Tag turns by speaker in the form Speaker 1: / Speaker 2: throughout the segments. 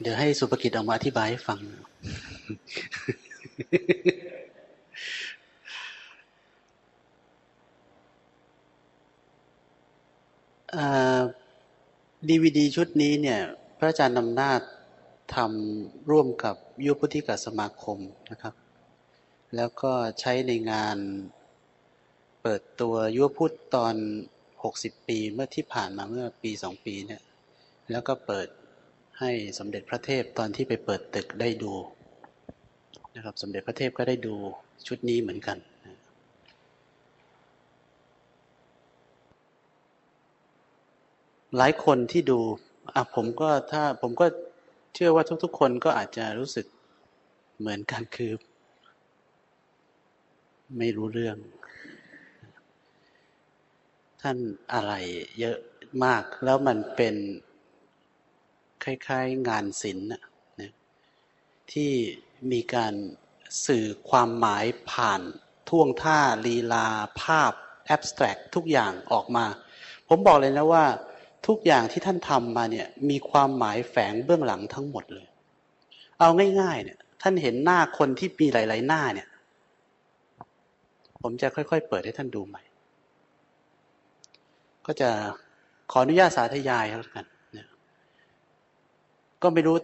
Speaker 1: เดี๋ยวให้สุภกิจออกมาอธิบายให้ฟัง ดีวีดีชุดนี้เนี่ย พระอาจารย์นำนาจทำร่วมกับยุพุทธิกสมาคมนะครับ แล้วก็ใช้ในงานเปิดตัวยุพุทธตอนหกสิบปีเมื่อที่ผ่านมาเมื่อปีสองปีเนี่ย แล้วก็เปิด ให้สมเด็จพระเทพตอนที่ไปเปิดตึกได้ดูนะครับสมเด็จพระเทพก็ได้ดูชุดนี้เหมือนกันหลายคนที่ดูอะผมก็ถ้าผมก็เชื่อว่าทุกๆ คนก็อาจจะรู้สึกเหมือนกันคือ ไม่รู้เรื่อง ท่านอะไรเยอะมากแล้วมันเป็น คล้าย ๆ งานศิลป์นะที่มีการสื่อความหมายผ่านท่วงท่าลีลา ภาพแอบสแตรกทุกอย่างออกมา ผมบอกเลยนะว่า ทุกอย่างที่ท่านทำมาเนี่ยมีความหมายแฝงเบื้องหลังทั้งหมดเลย เอาง่าย ๆ เนี่ย ท่านเห็นหน้าคนที่มีหลาย ๆ หน้าเนี่ย ผมจะค่อย ๆ เปิดให้ท่านดูใหม่ ก็จะขออนุญาตสาธยายแล้วกัน ก็ไม่รู้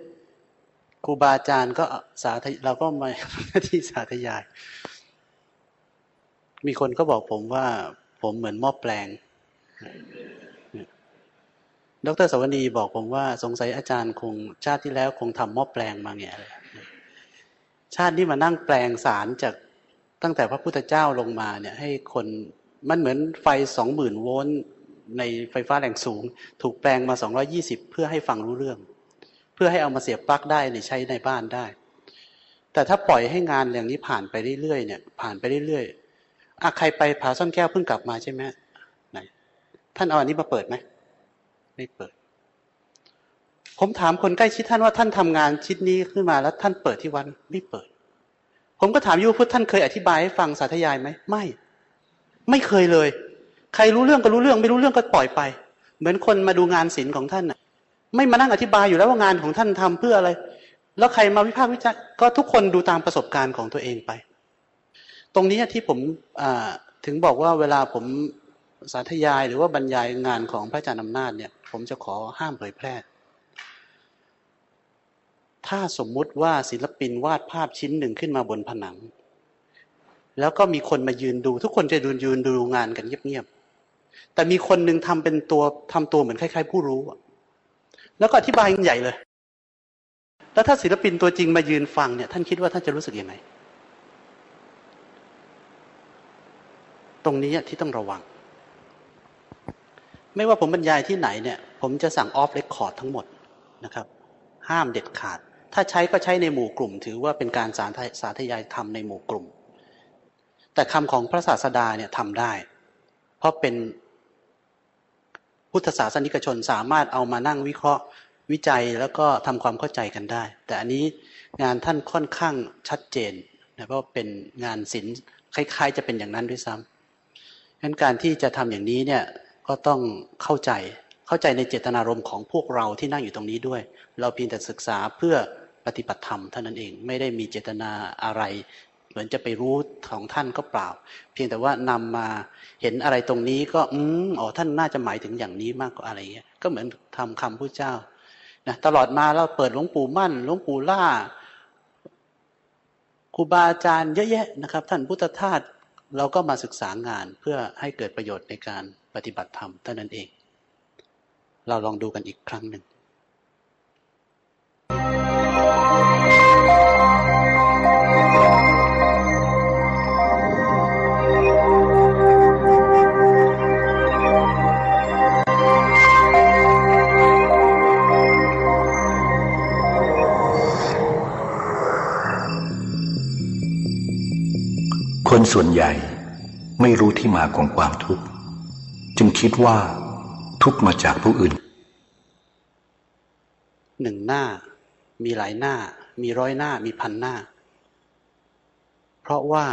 Speaker 1: ครูบาอาจารย์ก็สาธเราก็มาที่สาธยาย มีคนก็บอกผมว่า ผมเหมือนหม้อแปลง ดรสวนีบอกผมว่า สงสัยอาจารย์คงชาติที่แล้วคงทำหม้อแปลงมาเงี้ยชาตินี้มานั่งแปลงสารจากตั้งแต่พระพุทธเจ้าลงมาเนี่ย ให้คนมันเหมือนไฟสองหมื่นโวลต์ในไฟฟ้าแรงสูง ถูกแปลงมาสองรอยี่สิบเพื่อให้ฟังรู้เรื่อง เพื่อให้เอามาเสียบปลั๊กได้ในใช้ในบ้านได้ แต่ถ้าปล่อยให้งานอย่างนี้ผ่านไปเรื่อยๆเนี่ย ผ่านไปเรื่อยๆอะใครไปผาซ่อนแก้วเพิ่งกลับมาใช่ไหมไหนท่านเอาอันนี้มาเปิดไหมไม่เปิด ผมถามคนใกล้ชิดท่านว่าท่านทำงานชิ้นนี้ขึ้นมาแล้วท่านเปิดที่วันไม่เปิด ผมก็ถามยูพุทธท่านเคยอธิบายให้ฟังสาธยายไหมไม่ ไม่เคยเลย ใครรู้เรื่องก็รู้เรื่อง ไม่รู้เรื่องก็ปล่อยไป เหมือนคนมาดูงานศิลป์ของท่านน่ะ ไม่มานั่งอธิบายอยู่แล้วว่างานของท่านทำเพื่ออะไร แล้วใครมาวิพากษ์วิจารณ์ก็ทุกคนดูตามประสบการณ์ของตัวเองไป ตรงนี้ที่ผมถึงบอกว่าเวลาผมสาธยายหรือว่าบรรยายงานของพระอาจารย์อำนาจเนี่ย ผมจะขอห้ามเผยแพร่ ถ้าสมมุติว่าศิลปินวาดภาพชิ้นหนึ่งขึ้นมาบนผนัง แล้วก็มีคนมายืนดู ทุกคนจะดูยืนดูงานกันเงียบๆแต่มีคนหนึ่งทำเป็นตัวทำตัวเหมือนคล้ายๆ ผู้รู้ แล้วก็อธิบายใหญ่เลย แล้วถ้าศิลปินตัวจริงมายืนฟังเนี่ย ท่านคิดว่าท่านจะรู้สึกยังไง ตรงนี้ที่ต้องระวัง ไม่ว่าผมบรรยายที่ไหนเนี่ย ผมจะสั่ง off record ทั้งหมดนะครับ ห้ามเด็ดขาด ถ้าใช้ก็ใช้ในหมู่กลุ่ม ถือว่าเป็นการสาธยายธรรมในหมู่กลุ่ม แต่คำของพระศาสดาเนี่ยทำได้ เพราะเป็น พุทธศาสนิกชนสามารถเอามานั่งวิเคราะห์วิจัยแล้วก็ทำความเข้าใจกันได้ แต่อันนี้งานท่านค่อนข้างชัดเจนนะเพราะเป็นงานศิลป์คล้าย ๆ จะเป็นอย่างนั้นด้วยซ้ำงั้นการที่จะทำอย่างนี้เนี่ยก็ต้องเข้าใจเข้าใจในเจตนารมณ์ของพวกเราที่นั่งอยู่ตรงนี้ด้วย เราเพียงแต่ศึกษาเพื่อปฏิบัติธรรมเท่านั้นเองไม่ได้มีเจตนาอะไร เหมือนจะไปรู้ของท่านก็เปล่า เพียงแต่ว่านำมาเห็นอะไรตรงนี้ก็อืมอ๋อท่านน่าจะหมายถึงอย่างนี้มากกว่าอะไรเงี้ยก็เหมือนทำคำพุทธเจ้านะตลอดมาเราเปิดหลวงปู่มั่นหลวงปู่ล่าครูบาอาจารย์เยอะแยะนะครับ ท่านพุทธทาสเราก็มาศึกษางานเพื่อให้เกิดประโยชน์ในการปฏิบัติธรรมเท่านั้นเอง เราลองดูกันอีกครั้งหนึ่ง
Speaker 2: คนส่วนใหญ่ไม่รู้ที่มาของความทุกข์ จึงคิดว่าทุกมาจากผู้อื่น
Speaker 1: หนึ่งหน้า มีหลายหน้า มีร้อยหน้า มีพันหน้า เพราะว่า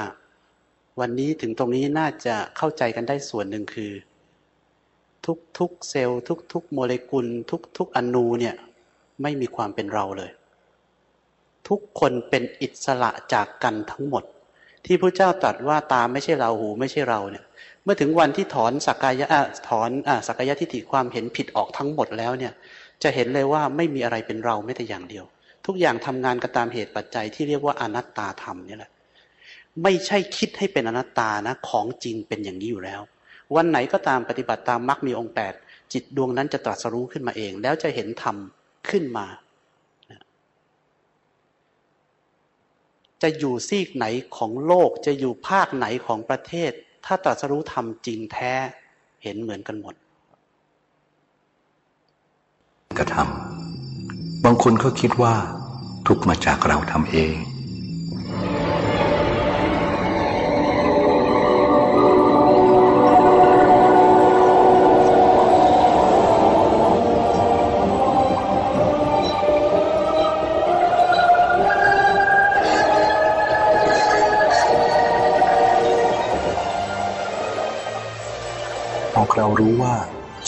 Speaker 1: วันนี้ถึงตรงนี้น่าจะเข้าใจกันได้ส่วนหนึ่งคือ ทุกทุกเซลล์ทุกทุกโมเลกุล ทุกทุกอนูเนี่ย ไม่มีความเป็นเราเลย ทุกคนเป็นอิสระจากกันทั้งหมด ที่พระเจ้าตรัสว่าตาไม่ใช่เราหูไม่ใช่เราเนี่ย เมื่อถึงวันที่ถอนสักกายะถอนอสักกายะทิฏฐิความเห็นผิดออกทั้งหมดแล้วเนี่ย จะเห็นเลยว่าไม่มีอะไรเป็นเราไม่แต่อย่างเดียว ทุกอย่างทำงานกันตามเหตุปัจจัยที่เรียกว่าอนัตตาธรรมนี่แหละไม่ใช่คิดให้เป็นอนัตตานะของจริงเป็นอย่างนี้อยู่แล้ว วันไหนก็ตามปฏิบัติตามมรรคมีองค์แปดจิตดวงนั้นจะตรัสรู้ขึ้นมาเอง แล้วจะเห็นธรรมขึ้นมา จะอยู่ซีกไหนของโลกจะอยู่ภาคไหนของประเทศ ถ้าตรัสรู้ธรรมจริงแท้เห็นเหมือนกันหมด
Speaker 2: กระทำบางคนก็คิดว่า ทุกมาจากเราทำเอง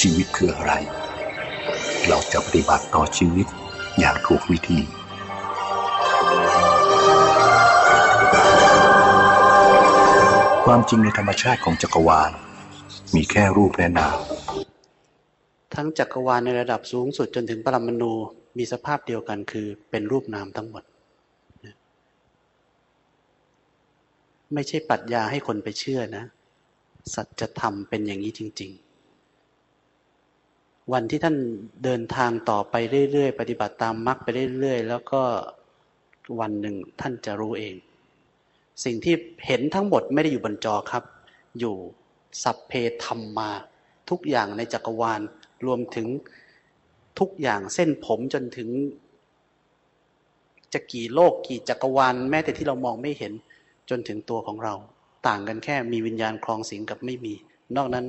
Speaker 2: ชีวิตคืออะไร เราจะปฏิบัติต่อชีวิตอย่างถูกวิธีความจริงในธรรมชาติของจักรวาล มีแค่รูปและนาม
Speaker 1: ทั้งจักรวาลในระดับสูงสุดจนถึงปรมาณูมีสภาพเดียวกันคือเป็นรูปนามทั้งหมด ไม่ใช่ปรัชญาให้คนไปเชื่อนะ สัจธรรมเป็นอย่างนี้จริง ๆ วันที่ท่านเดินทางต่อไปเรื่อยๆ ปฏิบัติตามมรรคไปเรื่อยๆ แล้วก็วันหนึ่งท่านจะรู้เอง สิ่งที่เห็นทั้งหมดไม่ได้อยู่บนจอครับ อยู่สัพเพธรรมมา ทุกอย่างในจักรวาลรวมถึงทุกอย่างเส้นผมจนถึง จะกี่โลกกี่จักรวาล แม้แต่ที่เรามองไม่เห็นจนถึงตัวของเรา ต่างกันแค่มีวิญญาณคลองสิงกับไม่มี นอกนั้น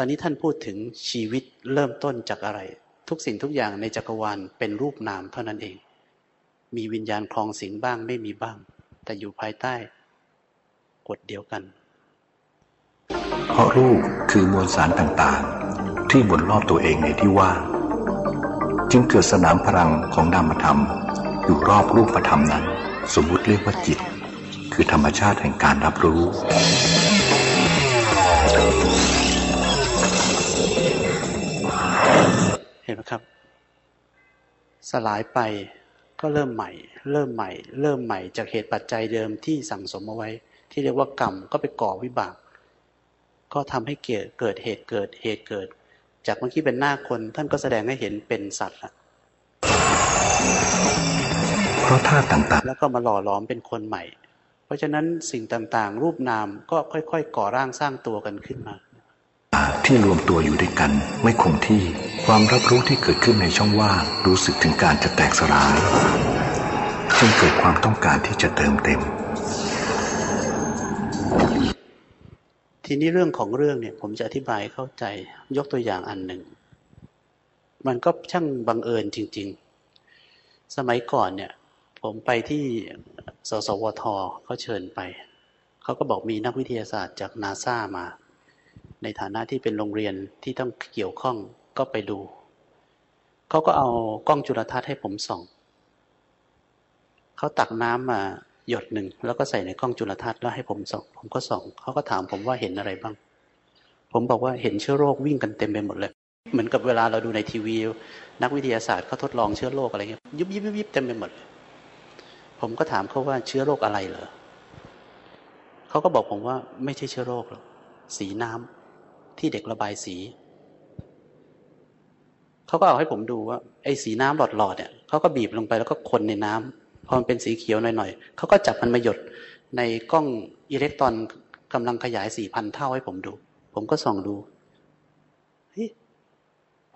Speaker 1: อนนี้ท่านพูดถึงชีวิตเริ่มต้นจากอะไร ทุกสิ่งทุกอย่างในจักรวาลเป็นรูปนามเท่านั้นเอง มีวิญญาณคลองสิงบ้างไม่มีบ้าง แต่อยู่ภายใต้กฎเดียวกัน
Speaker 2: เพราะรูปคือมวลสารต่างๆ ที่บนรอบตัวเองในที่ว่างจึงเกิดสนามพลังของนามธรรม อยู่รอบรูปธรรมนั้น สมมุติเรียกว่าจิต คือธรรมชาติแห่งการรับรู้
Speaker 1: ห็นไหมครับ สลายไปก็เริ่มใหม่ เริ่มใหม่ เริ่มใหม่จากเหตุปัจจัยเดิมที่สั่งสมเอาไว้ ที่เรียกว่ากรรมก็ไปก่อวิบาก ก็ทำให้เกิดเกิดเหตุเกิดเหตุเกิด จากเมื่อกี้เป็นหน้าคน ท่านก็แสดงให้เห็นเป็นสัตว์ละ
Speaker 2: เพราะธาตุต่างๆ
Speaker 1: แล้วก็มาหล่อหลอมเป็นคนใหม่ เพราะฉะนั้นสิ่งต่างๆ รูปนามก็ค่อยๆ ก่อร่างสร้างตัวกันขึ้นมา
Speaker 2: ที่รวมตัวอยู่ด้วยกันไม่คงที่ ความรับรู้ที่เกิดขึ้นในช่องว่างรู้สึกถึงการจะแตกสลายจึงเกิดความต้องการที่จะเติมเต็ม
Speaker 1: ทีนี้เรื่องของเรื่องเนี่ยผมจะอธิบายเข้าใจยกตัวอย่างอันหนึ่ง มันก็ช่างบังเอิญจริง ๆ สมัยก่อนเนี่ย ผมไปที่สสวทเขาเชิญไป เขาก็บอกมีนักวิทยาศาสตร์จากนาซามา ในฐานะที่เป็นโรงเรียนที่ต้องเกี่ยวข้องก็ไปดู เขาก็เอากล้องจุลทรรศน์ให้ผมส่อง เขาตักน้ำมาหยดหนึ่งแล้วก็ใส่ในกล้องจุลทรรศน์แล้วให้ผมส่อง ผมก็ส่อง เขาก็ถามผมว่าเห็นอะไรบ้าง ผมบอกว่าเห็นเชื้อโรควิ่งกันเต็มไปหมดเลย เหมือนกับเวลาเราดูในทีวี นักวิทยาศาสตร์เขาทดลองเชื้อโรคอะไรเงี้ยยุบยิบยิบยิบเต็มไปหมด ผมก็ถามเขาว่าเชื้อโรคอะไรเหรอเขาก็บอกผมว่าไม่ใช่เชื้อโรคหรอกสีน้ำ ที่เด็กระบายสีเขาก็เอาให้ผมดูว่าไอ้สีน้ำหลอดๆเนี่ยเขาก็บีบลงไปแล้วก็คนในน้ำพอมันเป็นสีเขียวหน่อยๆเขาก็จับมันมาหยดในกล้องอิเล็กตรอนกำลังขยายสี่พันเท่าให้ผมดู ผมก็ส่องดูเฮ้ย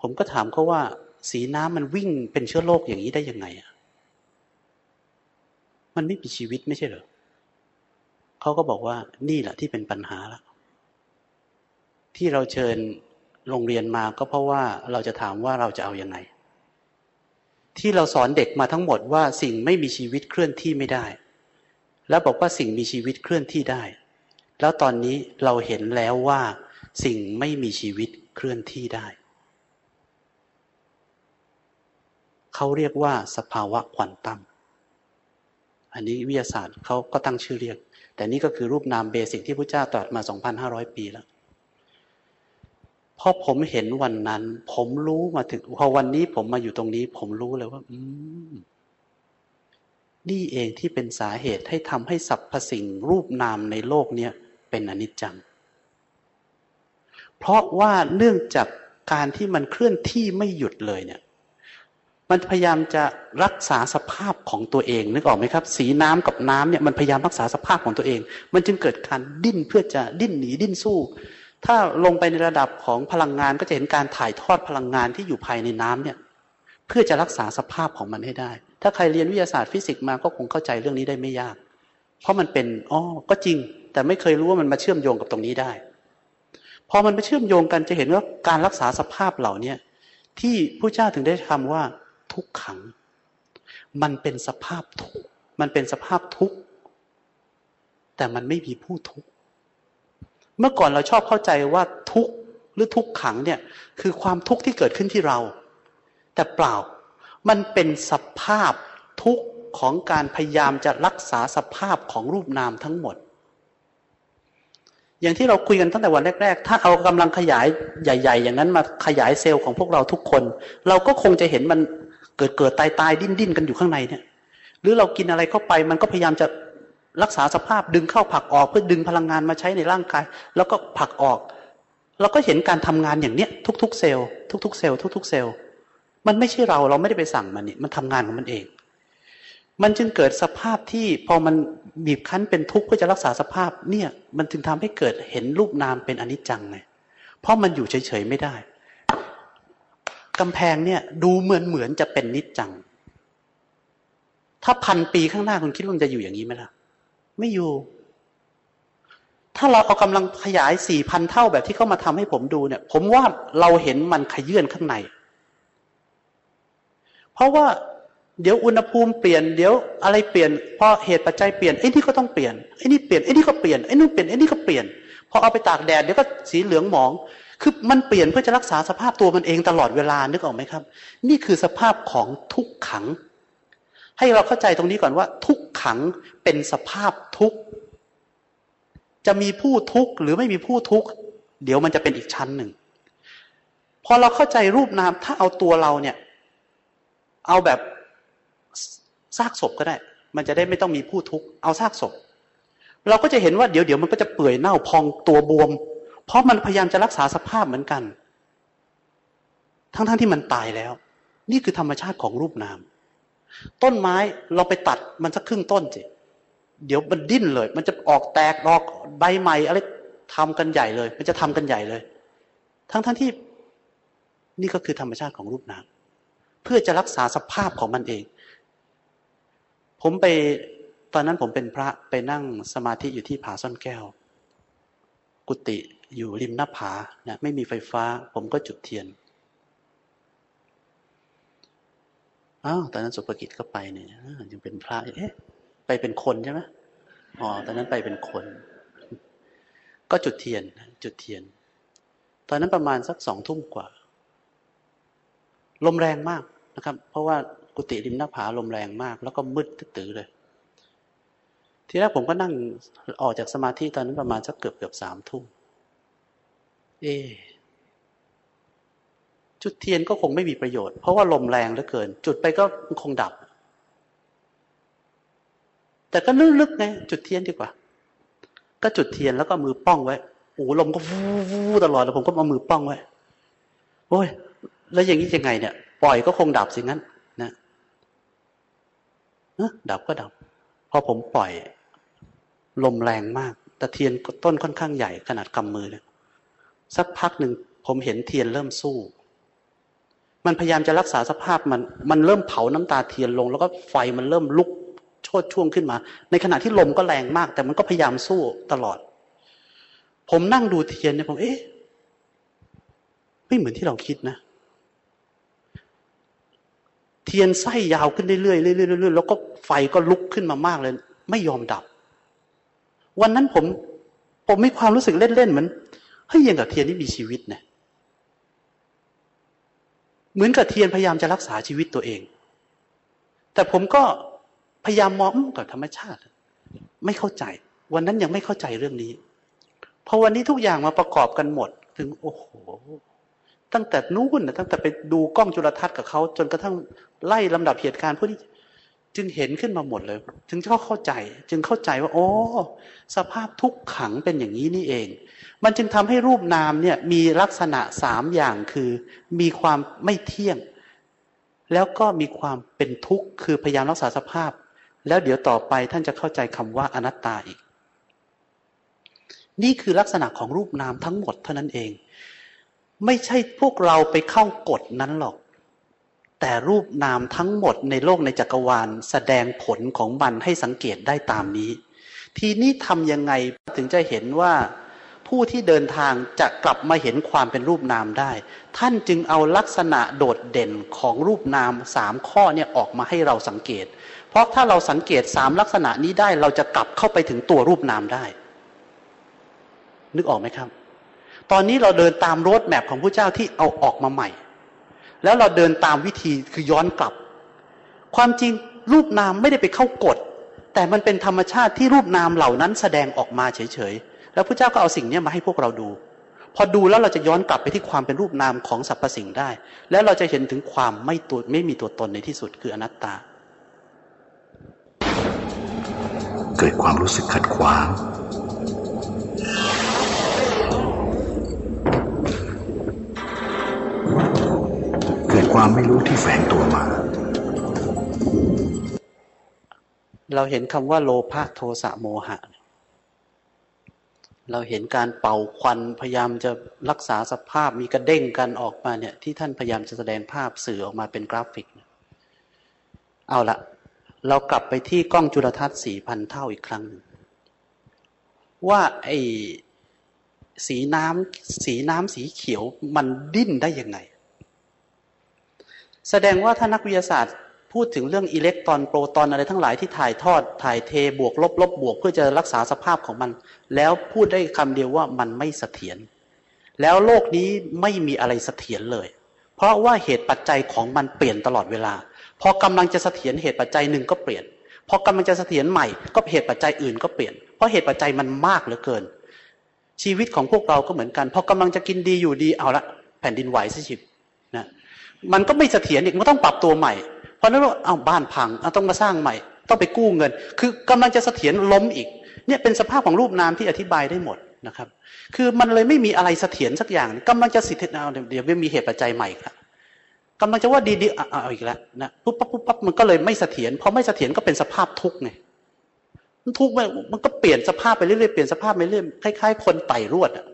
Speaker 1: ผมก็ถามเขาว่า สีน้ำมันวิ่งเป็นเชื้อโรคอย่างนี้ได้ยังไงอะมันไม่มีชีวิตไม่ใช่เหรอเขาก็บอกว่านี่แหละที่เป็นปัญหาละ ที่เราเชิญโรงเรียนมาก็เพราะว่าเราจะถามว่าเราจะเอาอยัางไง ที่เราสอนเด็กมาทั้งหมดว่าสิ่งไม่มีชีวิตเคลื่อนที่ไม่ได้ แล้วบอกว่าสิ่งมีชีวิตเคลื่อนที่ได้ แล้วตอนนี้เราเห็นแล้วว่า สิ่งไม่มีชีวิตเคลื่อนที่ได้เขาเรียกว่าสภาวะควอนตัมอันนี้วิทยาศาสตร์เขาก็ตั้งชื่อเรียก แต่นี่ก็คือรูปนามเบสิกที่พระเจ้าตรัสมา 2,500 ปีแล้ว พอผมเห็นวันนั้น ผมรู้มาถึงพอวันนี้ผมมาอยู่ตรงนี้ ผมรู้เลยว่า อืม นี่เองที่เป็นสาเหตุให้ทำให้สรรพสิ่งรูปนามในโลกเนี้ยเป็นอนิจจัง เพราะว่าเนื่องจากการที่มันเคลื่อนที่ไม่หยุดเลยเนี่ย มันพยายามจะรักษาสภาพของตัวเอง นึกออกไหมครับ สีน้ำกับน้ำเนี่ยมันพยายามรักษาสภาพของตัวเอง มันจึงเกิดการดิ้นเพื่อจะดิ้นหนีดิ้นสู้ ถ้าลงไปในระดับของพลังงานก็จะเห็นการถ่ายทอดพลังงานที่อยู่ภายในน้ำเนี่ย เพื่อจะรักษาสภาพของมันให้ได้ ถ้าใครเรียนวิทยาศาสตร์ฟิสิกส์มาก็คงเข้าใจเรื่องนี้ได้ไม่ยาก เพราะมันเป็นอ๋อก็จริง แต่ไม่เคยรู้ว่ามันมาเชื่อมโยงกับตรงนี้ได้ พอมันไปเชื่อมโยงกันจะเห็นว่าการรักษาสภาพเหล่าเนี้ที่ผู้เจ้าถึงได้คำว่าทุกขัง มันเป็นสภาพทุกมันเป็นสภาพทุกแต่มันไม่มีผู้ทุก เมื่อก่อนเราชอบเข้าใจว่าทุกหรือทุกขังเนี่ยคือความทุกข์ที่เกิดขึ้นที่เรา แต่เปล่ามันเป็นสภาพทุกข์ของการพยายามจะรักษาสภาพของรูปนามทั้งหมด อย่างที่เราคุยกันตั้งแต่วันแรก ๆ ถ้าเอากำลังขยายใหญ่ ๆ อย่างนั้นมาขยายเซลล์ของพวกเราทุกคน เราก็คงจะเห็นมันเกิดเกิดตายตายดิ้นดิ้นกันอยู่ข้างในเนี่ย หรือเรากินอะไรเข้าไปมันก็พยายามจะ รักษาสภาพดึงเข้าผักออกเพื่อดึงพลังงานมาใช้ในร่างกาย แล้วก็ผักออกเราก็เห็นการทำงานอย่างเนี้ยทุก ๆ เซลล์ทุก ๆ เซลล์ทุก ๆ เซลล์มันไม่ใช่เราเราไม่ได้ไปสั่งมันนี่มันทำงานของมันเอง มันจึงเกิดสภาพที่พอมันบีบคั้นเป็นทุกข์เพื่อจะรักษาสภาพเนี่ยมันจึงทำให้เกิดเห็นรูปนามเป็นอนิจจังไงเพราะมันอยู่เฉยๆไม่ได้กำแพงเนี่ยดูเหมือนเหมือนจะเป็นนิจจัง ถ้าพันปีข้างหน้าคุณคิดว่ามันจะอยู่อย่างนี้ไหมล่ะ ไม่อยู่ ถ้าเราเอากำลังขยายสี่พันเท่าแบบที่เขามาทำให้ผมดูเนี่ย ผมว่าเราเห็นมันขยื่นข้างใน เพราะว่าเดี๋ยวอุณหภูมิเปลี่ยนเดี๋ยวอะไรเปลี่ยนพอเหตุปัจจัยเปลี่ยนไอ้นี่ก็ต้องเปลี่ยนไอ้นี่เปลี่ยนไอ้นี่ก็เปลี่ยนไอ้นู่นเปลี่ยนไอ้นี่ก็เปลี่ยนพอเอาไปตากแดดเดี๋ยวก็สีเหลืองหมอง คือมันเปลี่ยนเพื่อจะรักษาสภาพตัวมันเองตลอดเวลานึกออกไหมครับ นี่คือสภาพของทุกขัง ให้เราเข้าใจตรงนี้ก่อนว่า ทุกขังเป็นสภาพทุกจะมีผู้ทุกข์หรือไม่มีผู้ทุกข์ เดี๋ยวมันจะเป็นอีกชั้นหนึ่ง พอเราเข้าใจรูปนามถ้าเอาตัวเราเนี่ย เอาแบบซากศพก็ได้ มันจะได้ไม่ต้องมีผู้ทุกข์เอาซากศพ เราก็จะเห็นว่าเดี๋ยวเดี๋ยวมันก็จะเปื่อยเน่าพองตัวบวม เพราะมันพยายามจะรักษาสภาพเหมือนกัน ทั้งๆทที่มันตายแล้ว นี่คือธรรมชาติของรูปนาม ต้นไม้เราไปตัดมันสักครึ่งต้นสิเดี๋ยวมันดิ้นเลย มันจะออกแตกออกใบใหม่อะไรทำกันใหญ่เลย มันจะทำกันใหญ่เลย ทั้งๆทที่นี่ก็คือธรรมชาติของรูปนามเพื่อจะรักษาสภาพของมันเอง ผมไปตอนนั้นผมเป็นพระไปนั่งสมาธิอยู่ที่ผาซ่อนแก้ว กุฏิอยู่ริมหน้าผาเนี่ยไม่มีไฟฟ้า ผมก็จุดเทียน อ้าวตอนนั้นสุภกิจก็ไปเนี่ยยังเป็นพระเอ๊ะไปเป็นคนใช่ไหมอ๋อตอนนั้นไปเป็นคน ก็จุดเทียน จุดเทียน ตอนนั้นประมาณสักสองทุ่มกว่า ลมแรงมากนะครับ เพราะว่ากุฏิริมหน้าผาลมแรงมาก แล้วก็มืดตื้อเลย ทีแรกผมก็นั่งออกจากสมาธิตอนนั้นประมาณสักเกือบเกือบสามทุ่ม เอ จุดเทียนก็คงไม่มีประโยชน์ เพราะว่าลมแรงเหลือเกิน จุดไปก็คงดับ แต่ก็ลึกๆไงจุดเทียนดีกว่า ก็จุดเทียนแล้วก็มือป้องไว้โอ้ลมก็วูตลอดแล้วผมก็เอามือป้องไว้โอ้ยแล้วอย่างนี้ยังไงเนี่ย ปล่อยก็คงดับสิงั้น นะดับก็ดับ พอผมปล่อย ลมแรงมาก แตะเทียนต้นค่อนข้างใหญ่ขนาดกำมือเลยสักพักหนึ่งผมเห็นเทียนเริ่มสู้ มันพยายามจะรักษาสภาพมัน มันเริ่มเผาน้ำตาเทียนลง แล้วก็ไฟมันเริ่มลุกโชดช่วงขึ้นมา ในขณะที่ลมก็แรงมาก แต่มันก็พยายามสู้ตลอด ผมนั่งดูเทียนเนี่ยผม เอ๊ะ ไม่เหมือนที่เราคิดนะ เทียนไส้ยาวขึ้นเรื่อยๆเรื่อยๆแล้วก็ไฟก็ลุกขึ้นมามากเลย ไม่ยอมดับ วันนั้นผม ผมมีความรู้สึกเล่นๆเหมือนเฮ้ยยังกับเทียนที่มีชีวิตเนี่ย เหมือนกับเทียนพยายามจะรักษาชีวิตตัวเอง แต่ผมก็พยายามมองกับธรรมชาติ ไม่เข้าใจ วันนั้นยังไม่เข้าใจเรื่องนี้พอวันนี้ทุกอย่างมาประกอบกันหมด ถึง โอ้โห ตั้งแต่นู้นนะตั้งแต่ไปดูกล้องจุลทรรศน์กับเขา จนกระทั่งไล่ลำดับเหตุการณ์พวกนี้ จึงเห็นขึ้นมาหมดเลยจึงเข้าเข้าใจ จึงเข้าใจว่า โอ้สภาพทุกขังเป็นอย่างนี้นี่เอง มันจึงทำให้รูปนามเนี่ยมีลักษณะสามอย่างคือ มีความไม่เที่ยง แล้วก็มีความเป็นทุกข์คือพยายามรักษาสภาพ แล้วเดี๋ยวต่อไปท่านจะเข้าใจคำว่าอนัตตาอีก นี่คือลักษณะของรูปนามทั้งหมดเท่านั้นเอง ไม่ใช่พวกเราไปเข้ากฎนั้นหรอก แต่รูปนามทั้งหมดในโลกในจักรวาลแสดงผลของมันให้สังเกตได้ตามนี้ ทีนี้ทำยังไงถึงจะเห็นว่า ผู้ที่เดินทางจะกลับมาเห็นความเป็นรูปนามได้ ท่านจึงเอาลักษณะโดดเด่นของรูปนามสามข้อเนี่ยออกมาให้เราสังเกต เพราะถ้าเราสังเกตสามลักษณะนี้ได้เราจะกลับเข้าไปถึงตัวรูปนามได้ นึกออกไหมครับ ตอนนี้เราเดินตามรถแมพของพระเจ้าที่เอาออกมาใหม่ แล้วเราเดินตามวิธีคือย้อนกลับ ความจริงรูปนามไม่ได้ไปเข้ากฎ แต่มันเป็นธรรมชาติที่รูปนามเหล่านั้นแสดงออกมาเฉยๆ แล้วพระเจ้าก็เอาสิ่งนี้มาให้พวกเราดู พอดูแล้วเราจะย้อนกลับไปที่ความเป็นรูปนามของสรรพสิ่งได้ แล้วเราจะเห็นถึงความไม่ตัวไม่มีตัวตนในที่สุดคืออนัตตา
Speaker 2: เกิดความรู้สึกขัดขวาง ความไม่รู้ที่แฝงตัวมา
Speaker 1: เราเห็นคำว่าโลภะโทสะโมหะ เราเห็นการเป่าควันพยายามจะรักษาสภาพมีกระเด้งกันออกมาเนี่ยที่ท่านพยายามจะแสดงภาพสื่อออกมาเป็นกราฟิก เอาละเรากลับไปที่กล้องจุลทรรศน์สี่พันเท่าอีกครั้งหนึ่งว่าไอ้สีน้ำสีน้ำสีเขียวมันดิ้นได้ยังไง แสดงว่าถ้านักวิทยาศาสตร์ พูดถึงเรื่องอิเล็กตรอนโปรตอนอะไรทั้งหลายที่ถ่ายทอด ถ่ายเทบวกลบลบบวก เพื่อจะรักษาสภาพของมัน แล้วพูดได้คำเดียวว่ามันไม่เสถียรแล้วโลกนี้ไม่มีอะไรเสถียรเลย เพราะว่าเหตุปัจจัยของมันเปลี่ยนตลอดเวลา พอกำลังจะเสถียรเหตุปัจจัยหนึ่งก็เปลี่ยน พอกำลังจะเสถียรใหม่ก็เหตุปัจจัยอื่นก็เปลี่ยน เพราะเหตุปัจจัยมันมากเหลือเกิน ชีวิตของพวกเราก็เหมือนกัน พอกำลังจะกินดีอยู่ดีเอาละแผ่นดินไหวสิชิบนะ มันก็ไม่เสถียรอีกมันต้องปรับตัวใหม่ เพราะนั้นเราเอาบ้านพังต้องมาสร้างใหม่ ต้องไปกู้เงิน คือกำลังจะเสถียรล้มอีก เนี่ยเป็นสภาพของรูปนามที่อธิบายได้หมดนะครับ คือมันเลยไม่มีอะไรเสถียรสักอย่างกำลังจะสิทธิ์เอาเดี๋ยวไม่มีเหตุปัจจัยใหม่ครับกำลังจะว่าดีๆเอาอีกแล้วนะปุ๊บปั๊บปุ๊บปั๊บมันก็เลยไม่เสถียรพอไม่เสถียรก็เป็นสภาพทุกข์ไงมันทุกข์มันก็เปลี่ยนสภาพไปเรื่อยๆเปลี่ยนสภาพไปเรื่อยคล้ายๆ คนไต่รวดอะ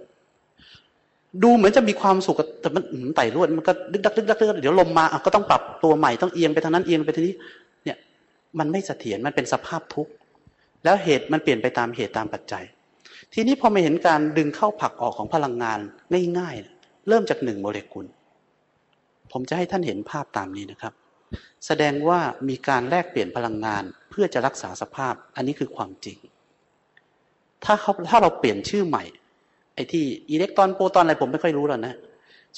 Speaker 1: ดูเหมือนจะมีความสุขแต่มันไต่รวดมันก็ดึกดักดึกดักดึกเดี๋ยวลมมาก็ต้องปรับตัวใหม่ต้องเอียงไปทางนั้นเอียงไปทางนี้ เนี่ย มันไม่เสถียรมันเป็นสภาพทุกข์แล้วเหตุมันเปลี่ยนไปตามเหตุตามปัจจัย ทีนี้พอมาเห็นการดึงเข้าผักออกของพลังงานง่ายๆเริ่มจากหนึ่งโมเลกุล ผมจะให้ท่านเห็นภาพตามนี้นะครับ แสดงว่ามีการแลกเปลี่ยนพลังงานเพื่อจะรักษาสภาพ อันนี้คือความจริง ถ้าเขาถ้าเราเปลี่ยนชื่อใหม่ อ้ที่อิเล็กตรอนโปรตอนอะไรผมไม่ค่อยรู้แล้วนะ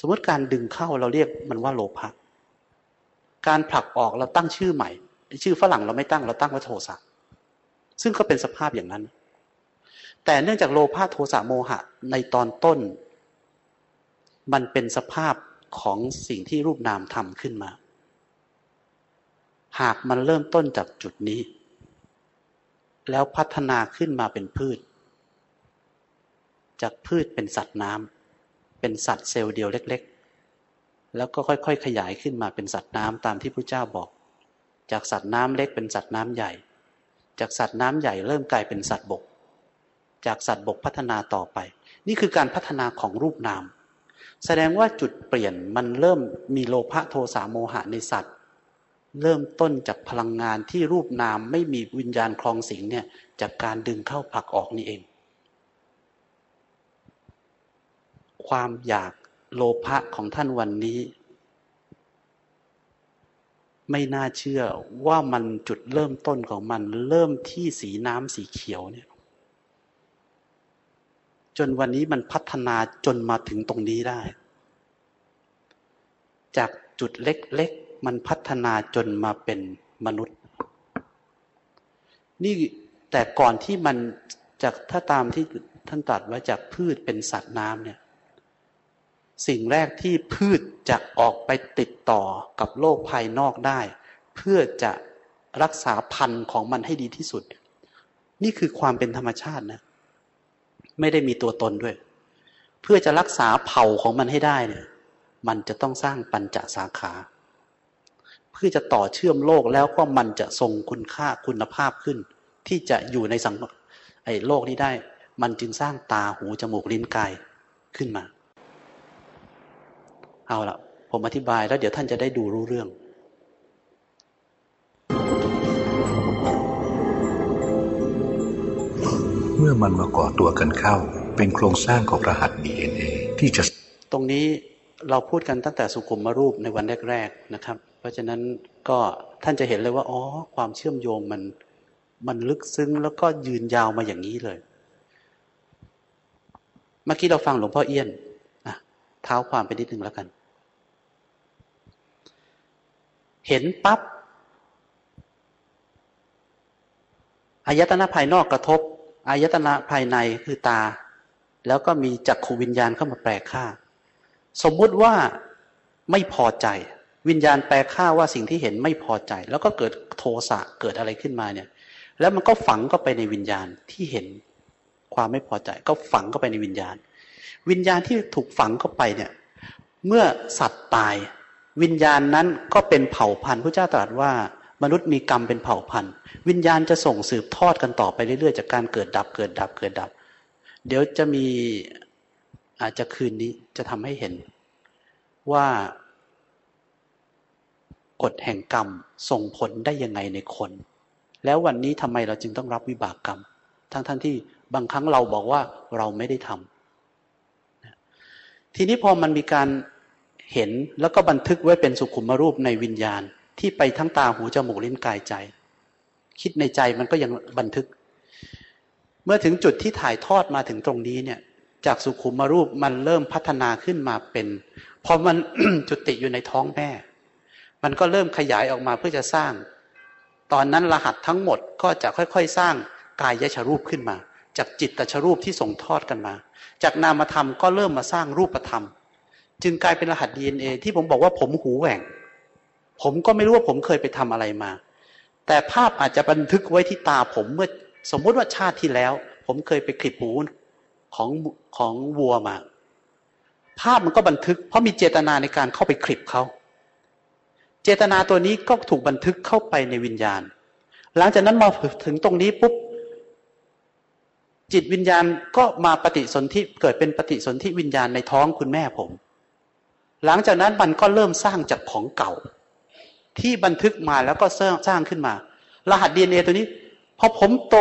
Speaker 1: สมมติการดึงเข้าเราเรียกมันว่าโลภะการผลักออกเราตั้งชื่อใหม่ ชื่อฝรั่งเราไม่ตั้งเราตั้งว่าโทสะซึ่งก็เป็นสภาพอย่างนั้น แต่เนื่องจากโลภะโทสะโมหะในตอนต้น มันเป็นสภาพของสิ่งที่รูปนามทำขึ้นมา หากมันเริ่มต้นจากจุดนี้ แล้วพัฒนาขึ้นมาเป็นพืช จากพืชเป็นสัตว์น้ำเป็นสัตว์เซลล์เดียวเล็ก ๆ แล้วก็ค่อยๆ ขยายขึ้นมาเป็นสัตว์น้ำตามที่พระเจ้าบอก จากสัตว์น้ำเล็กเป็นสัตว์น้ำใหญ่ จากสัตว์น้ำใหญ่เริ่มกลายเป็นสัตว์บก จากสัตว์บกพัฒนาต่อไป นี่คือการพัฒนาของรูปนาม แสดงว่าจุดเปลี่ยนมันเริ่มมีโลภะโทสะโมหะในสัตว์ เริ่มต้นจากพลังงานที่รูปนามไม่มีวิญญาณคลองสิงเนี่ยจากการดึงเข้าผักออกนี่เอง ความอยากโลภะของท่านวันนี้ ไม่น่าเชื่อว่ามันจุดเริ่มต้นของมันเริ่มที่สีน้ำสีเขียวเนี่ยจนวันนี้มันพัฒนาจนมาถึงตรงนี้ได้ จากจุดเล็กๆ มันพัฒนาจนมาเป็นมนุษย์ นี่แต่ก่อนที่มันจากถ้าตามที่ท่านตัดว่าจากพืชเป็นสัตว์น้ำเนี่ย สิ่งแรกที่พืชจะออกไปติดต่อกับโลกภายนอกได้ เพื่อจะรักษาพันธุ์ของมันให้ดีที่สุด นี่คือความเป็นธรรมชาตินะ ไม่ได้มีตัวตนด้วย เพื่อจะรักษาเผ่าของมันให้ได้เนี่ย มันจะต้องสร้างปัญจสาขา เพื่อจะต่อเชื่อมโลกแล้วก็มันจะทรงคุณค่าคุณภาพขึ้น ที่จะอยู่ในสังไอ้โลกนี้ได้ มันจึงสร้างตาหูจมูกลิ้นกายขึ้นมา เอาละผมอธิบายแล้วเดี๋ยวท่านจะได้ดูรู้เรื่อง
Speaker 2: เมื่อมันมาก่อตัวกันเข้า เป็นโครงสร้างของรหัส DNA ที่จะ
Speaker 1: ตรงนี้เราพูดกันตั้งแต่สุขุมมรูปในวันแรก ๆนะครับ เพราะฉะนั้นก็ท่านจะเห็นเลยว่าอ๋อความเชื่อมโยงมันมันลึกซึ้งแล้วก็ยืนยาวมาอย่างนี้เลย เมื่อกี้เราฟังหลวงพ่อเอี้ยนนะเท้าความไปนิดนึงแล้วกัน เห็นปับ๊บอายตนะภายนอกกระทบอายตนะภายในคือตา แล้วก็มีจักขูวิญญาณเข้ามาแปลค่า สมมุติว่าไม่พอใจ วิญญาณแปลค่าว่าสิ่งที่เห็นไม่พอใจ แล้วก็เกิดโทสะเกิดอะไรขึ้นมาเนี่ย แล้วมันก็ฝังเข้าไปในวิญญาณที่เห็นความไม่พอใจ ก็ฝังเข้าไปในวิญญาณ วิญญาณที่ถูกฝังเข้าไปเนี่ย เมื่อสัตว์ตาย วิญญาณนั้นก็เป็นเผ่าพันธุ์พระเจ้าตรัสว่ามนุษย์มีกรรมเป็นเผ่าพันธุ์ วิญญาณจะส่งสืบทอดกันต่อไปเรื่อยๆ จากการเกิดดับเกิดดับเกิดดับ เดี๋ยวจะมีอาจจะคืนนี้จะทำให้เห็นว่ากฎแห่งกรรมส่งผลได้ยังไงในคน แล้ววันนี้ทำไมเราจึงต้องรับวิบากกรรม ทั้งท่านที่บางครั้งเราบอกว่าเราไม่ได้ทำทีนี้พอมันมีการ เห็นแล้วก็บันทึกไว้เป็นสุขุมรูปในวิญญาณ ที่ไปทั้งตาหูจมูกลิ้นกายใจ คิดในใจมันก็ยังบันทึก เมื่อถึงจุดที่ถ่ายทอดมาถึงตรงนี้เนี่ย จากสุขุมรูปมันเริ่มพัฒนาขึ้นมาเป็นพอมันจุติอยู่ในท้องแม่ มันก็เริ่มขยายออกมาเพื่อจะสร้าง ตอนนั้นรหัสทั้งหมดก็จะค่อยๆ สร้างกายยชรูปขึ้นมา จากจิตตชรูปที่ส่งทอดกันมา จากนามธรรมก็เริ่มมาสร้างรูปธรรม จึงกลายเป็นรหัส DNA ที่ผมบอกว่าผมหูแหว่ง ผมก็ไม่รู้ว่าผมเคยไปทำอะไรมา แต่ภาพอาจจะบันทึกไว้ที่ตาผมเมื่อสมมติว่าชาติที่แล้ว ผมเคยไปคลิปหูของของวัวมา ภาพมันก็บันทึก เพราะมีเจตนาในการเข้าไปคลิปเขา เจตนาตัวนี้ก็ถูกบันทึกเข้าไปในวิญญาณ หลังจากนั้นมาถึงตรงนี้ปุ๊บจิตวิญญาณก็มาปฏิสนธิเกิดเป็นปฏิสนธิวิญญาณในท้องคุณแม่ผม หลังจากนั้นมันก็เริ่มสร้างจากของเก่า ที่บันทึกมาแล้วก็สร้างสร้างขึ้นมา รหัสดีเอ็นเอตัวนี้พอผมโต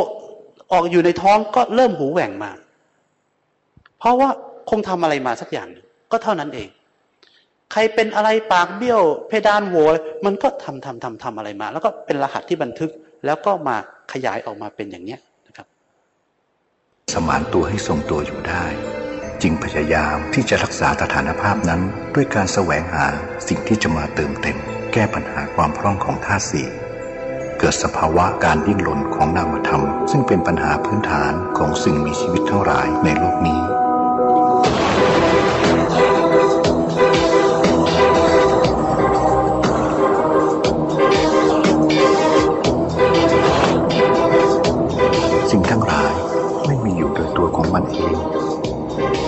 Speaker 1: ออกอยู่ในท้องก็เริ่มหูแหว่งมา เพราะว่าคงทำอะไรมาสักอย่างหนึ่งก็เท่านั้นเอง ใครเป็นอะไรปากเบี้ยว เพดานโหวมันก็ทำทำทำทำอะไรมา แล้วก็เป็นรหัสที่บันทึกแล้วก็มาขยายออกมาเป็นอย่างเนี้ยนะครับ
Speaker 2: สมานตัวให้ทรงตัวอยู่ได้ จึงพยายามที่จะรักษาสถานภาพนั้น ด้วยการแสวงหาสิ่งที่จะมาเติมเต็ม แก้ปัญหาความพร่องของธาตุสี่เกิดสภาวะการดิ้นรนของนามธรรม ซึ่งเป็นปัญหาพื้นฐานของสิ่งมีชีวิตทั้งหลายในโลกนี้สิ่งทั้งหลายไม่มีอยู่โดยตัวของมันเอง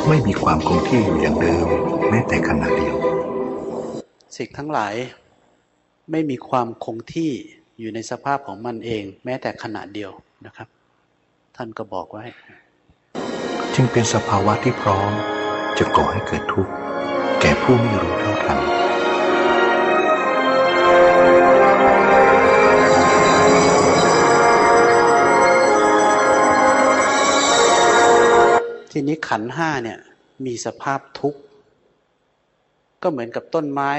Speaker 2: ไม่มีความคงที่อยู่อย่างเดิม แม้แต่ขณะเดียว
Speaker 1: สิ่งทั้งหลาย ไม่มีความคงที่อยู่ในสภาพของมันเอง แม้แต่ขณะเดียวนะครับ ท่านก็บอกไว้
Speaker 2: จึงเป็นสภาวะที่พร้อม จะก่อให้เกิดทุกข์ แก่ผู้ไม่รู้เท่าทัน
Speaker 1: ทีนี้ขันห้าเนี่ยมีสภาพทุกข์ ก็เหมือนกับต้นไม้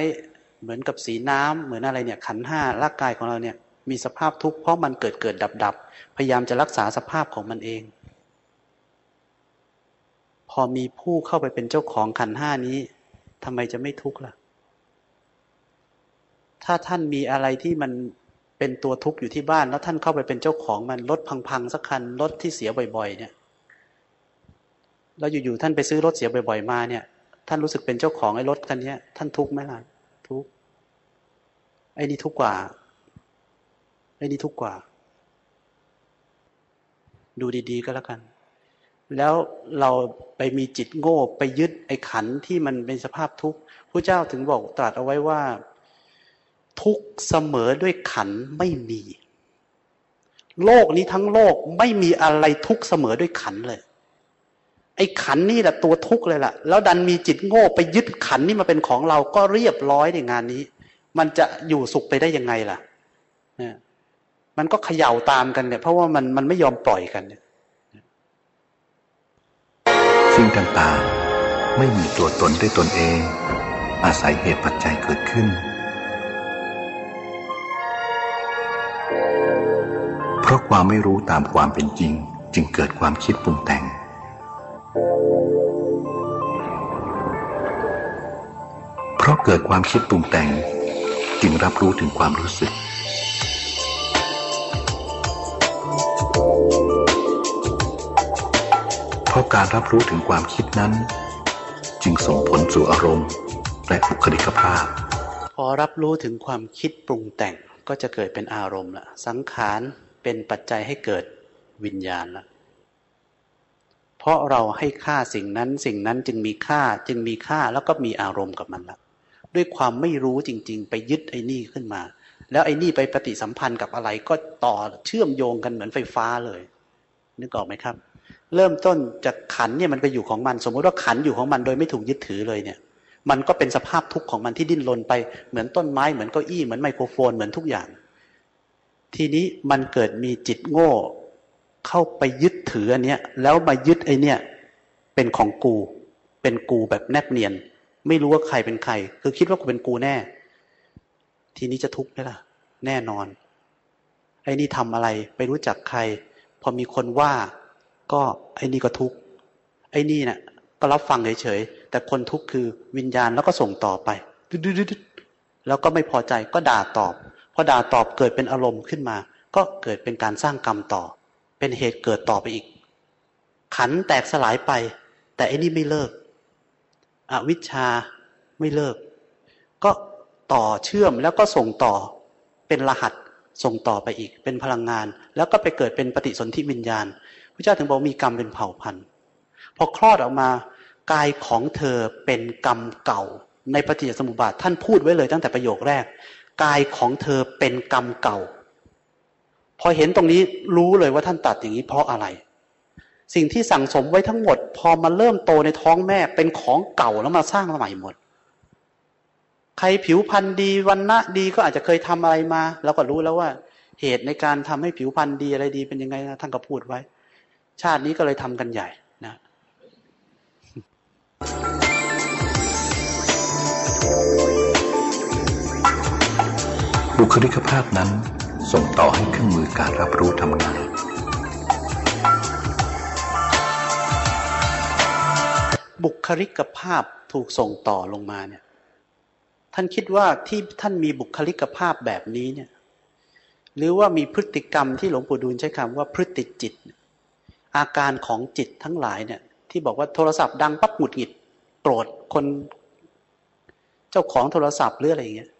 Speaker 1: เหมือนกับสีน้ำเหมือนอะไรเนี่ยขันห้าร่างกายของเราเนี่ยมีสภาพทุกข์เพราะมันเกิดเกิดดับดับพยายามจะรักษาสภาพของมันเอง พอมีผู้เข้าไปเป็นเจ้าของขันห้านี้ทำไมจะไม่ทุกข์ล่ะ ถ้าท่านมีอะไรที่มันเป็นตัวทุกข์อยู่ที่บ้าน แล้วท่านเข้าไปเป็นเจ้าของมันรถพังๆสักคันรถที่เสียบ่อย ๆ เนี่ย แล้วอยู่ๆท่านไปซื้อรถเสียบ่อย ๆ มาเนี่ย ท่านรู้สึกเป็นเจ้าของไอ้รถคันนี้ท่านทุกข์ไหมล่ะทุกข์ไอ้นี่ทุกข์กว่าไอ้นี่ทุกข์กว่า ดูดีๆก็แล้วกัน แล้วเราไปมีจิตโง่ไปยึดไอ้ขันที่มันเป็นสภาพทุกข์พระเจ้าถึงบอกตรัสเอาไว้ว่า ทุกเสมอด้วยขันไม่มี โลกนี้ทั้งโลกไม่มีอะไรทุกเสมอด้วยขันเลย ไอ้ขันนี่แหละตัวทุกข์เลยล่ะ แล้วดันมีจิตโง่ไปยึดขันนี่มาเป็นของเราก็เรียบร้อยในงานนี้ มันจะอยู่สุขไปได้ยังไงล่ะเนี่ยมันก็เขย่าตามกันเนี่ย เพราะว่ามันมันไม่ยอมปล่อยกันเนี่ย
Speaker 2: สิ่งต่างๆ ไม่มีตัวตนด้วยตนเอง อาศัยเหตุปัจจัยเกิดขึ้น เพราะความไม่รู้ตามความเป็นจริง จึงเกิดความคิดปรุงแต่ง เพราะเกิดความคิดปรุงแต่งจึงรับรู้ถึงความรู้สึก เพราะการรับรู้ถึงความคิดนั้น จึงส่งผลสู่อารมณ์และบุคลิกภาพ
Speaker 1: พอรับรู้ถึงความคิดปรุงแต่งก็จะเกิดเป็นอารมณ์ละสังขารเป็นปัจจัยให้เกิดวิญญาณละ ราะเราให้ค่าสิ่งนั้นสิ่งนั้นจึงมีค่าจึงมีค่าแล้วก็มีอารมณ์กับมันละด้วยความไม่รู้จริง ๆ ไปยึดไอ้นี่ขึ้นมา แล้วไอ้นี่ไปปฏิสัมพันธ์กับอะไรก็ต่อเชื่อมโยงกันเหมือนไฟฟ้าเลยนึกออกไหมครับ เริ่มต้นจากขันเนี่ยมันไปอยู่ของมัน สมมุติว่าขันอยู่ของมันโดยไม่ถูกยึดถือเลยเนี่ยมันก็เป็นสภาพทุกข์ของมันที่ดิ้นรนไปเหมือนต้นไม้เหมือนเก้าอี้เหมือนไมโครโฟนเหมือนทุกอย่าง ทีนี้มันเกิดมีจิตโง่ เข้าไปยึดถืออันเนี้ย แล้วมายึดไอเนี่ยเป็นของกู เป็นกูแบบแนบเนียน ไม่รู้ว่าใครเป็นใคร คือคิดว่ากูเป็นกูแน่ ทีนี้จะทุกข์ไหมล่ะ แน่นอน ไอ้นี่ทำอะไรไปรู้จักใคร พอมีคนว่า ก็ไอ้นี่ก็ทุกข์ไอ้นี่เนะ่ยก็รับฟังเฉยๆแต่คนทุกข์คือวิญญาณแล้วก็ส่งต่อไปดแล้วก็ไม่พอใจก็ด่าตอบพอด่าตอบเกิดเป็นอารมณ์ขึ้นมา ก็เกิดเป็นการสร้างกรรมต่อ เป็นเหตุเกิดต่อไปอีก ขันแตกสลายไป แต่อ้นี่ไม่เลิก อวิชชาไม่เลิก ก็ต่อเชื่อมแล้วก็ส่งต่อเป็นรหัสส่งต่อไปอีก เป็นพลังงาน แล้วก็ไปเกิดเป็นปฏิสนธิวิญญาณพระเจ้าถึงบอกมีกรรมเป็นเผ่าพันธุ์พอคลอดออกมากายของเธอเป็นกรรมเก่า ในปฏิจจสมุปบาทท่านพูดไว้เลยตั้งแต่ประโยคแรก กายของเธอเป็นกรรมเก่า พอเห็นตรงนี้รู้เลยว่าท่านตัดอย่างนี้เพราะอะไร สิ่งที่สั่งสมไว้ทั้งหมด พอมาเริ่มโตในท้องแม่เป็นของเก่าแล้วมาสร้างใหม่หมด ใครผิวพรรณดีวันณะดีก็อาจจะเคยทำอะไรมา แล้วก็รู้แล้วว่า เหตุในการทำให้ผิวพรรณดีอะไรดีเป็นยังไงนะท่านก็พูดไว้ ชาตินี้ก็เลยทำกันใหญ่นะ
Speaker 2: บุคลิกภาพนั้น ส่งต่อให้เครื่องมือการรับรู้ทำงาน
Speaker 1: บุคลิกภาพถูกส่งต่อลงมาเนี่ย ท่านคิดว่าที่ท่านมีบุคลิกภาพแบบนี้เนี่ย หรือว่ามีพฤติกรรมที่หลวงปู่ดูลใช้คำว่าพฤติจิต อาการของจิตทั้งหลายเนี่ย ที่บอกว่าโทรศัพท์ดังปั๊บหงุดหงิดโกรธคน เจ้าของโทรศัพท์หรืออะไรอย่างเงี้ย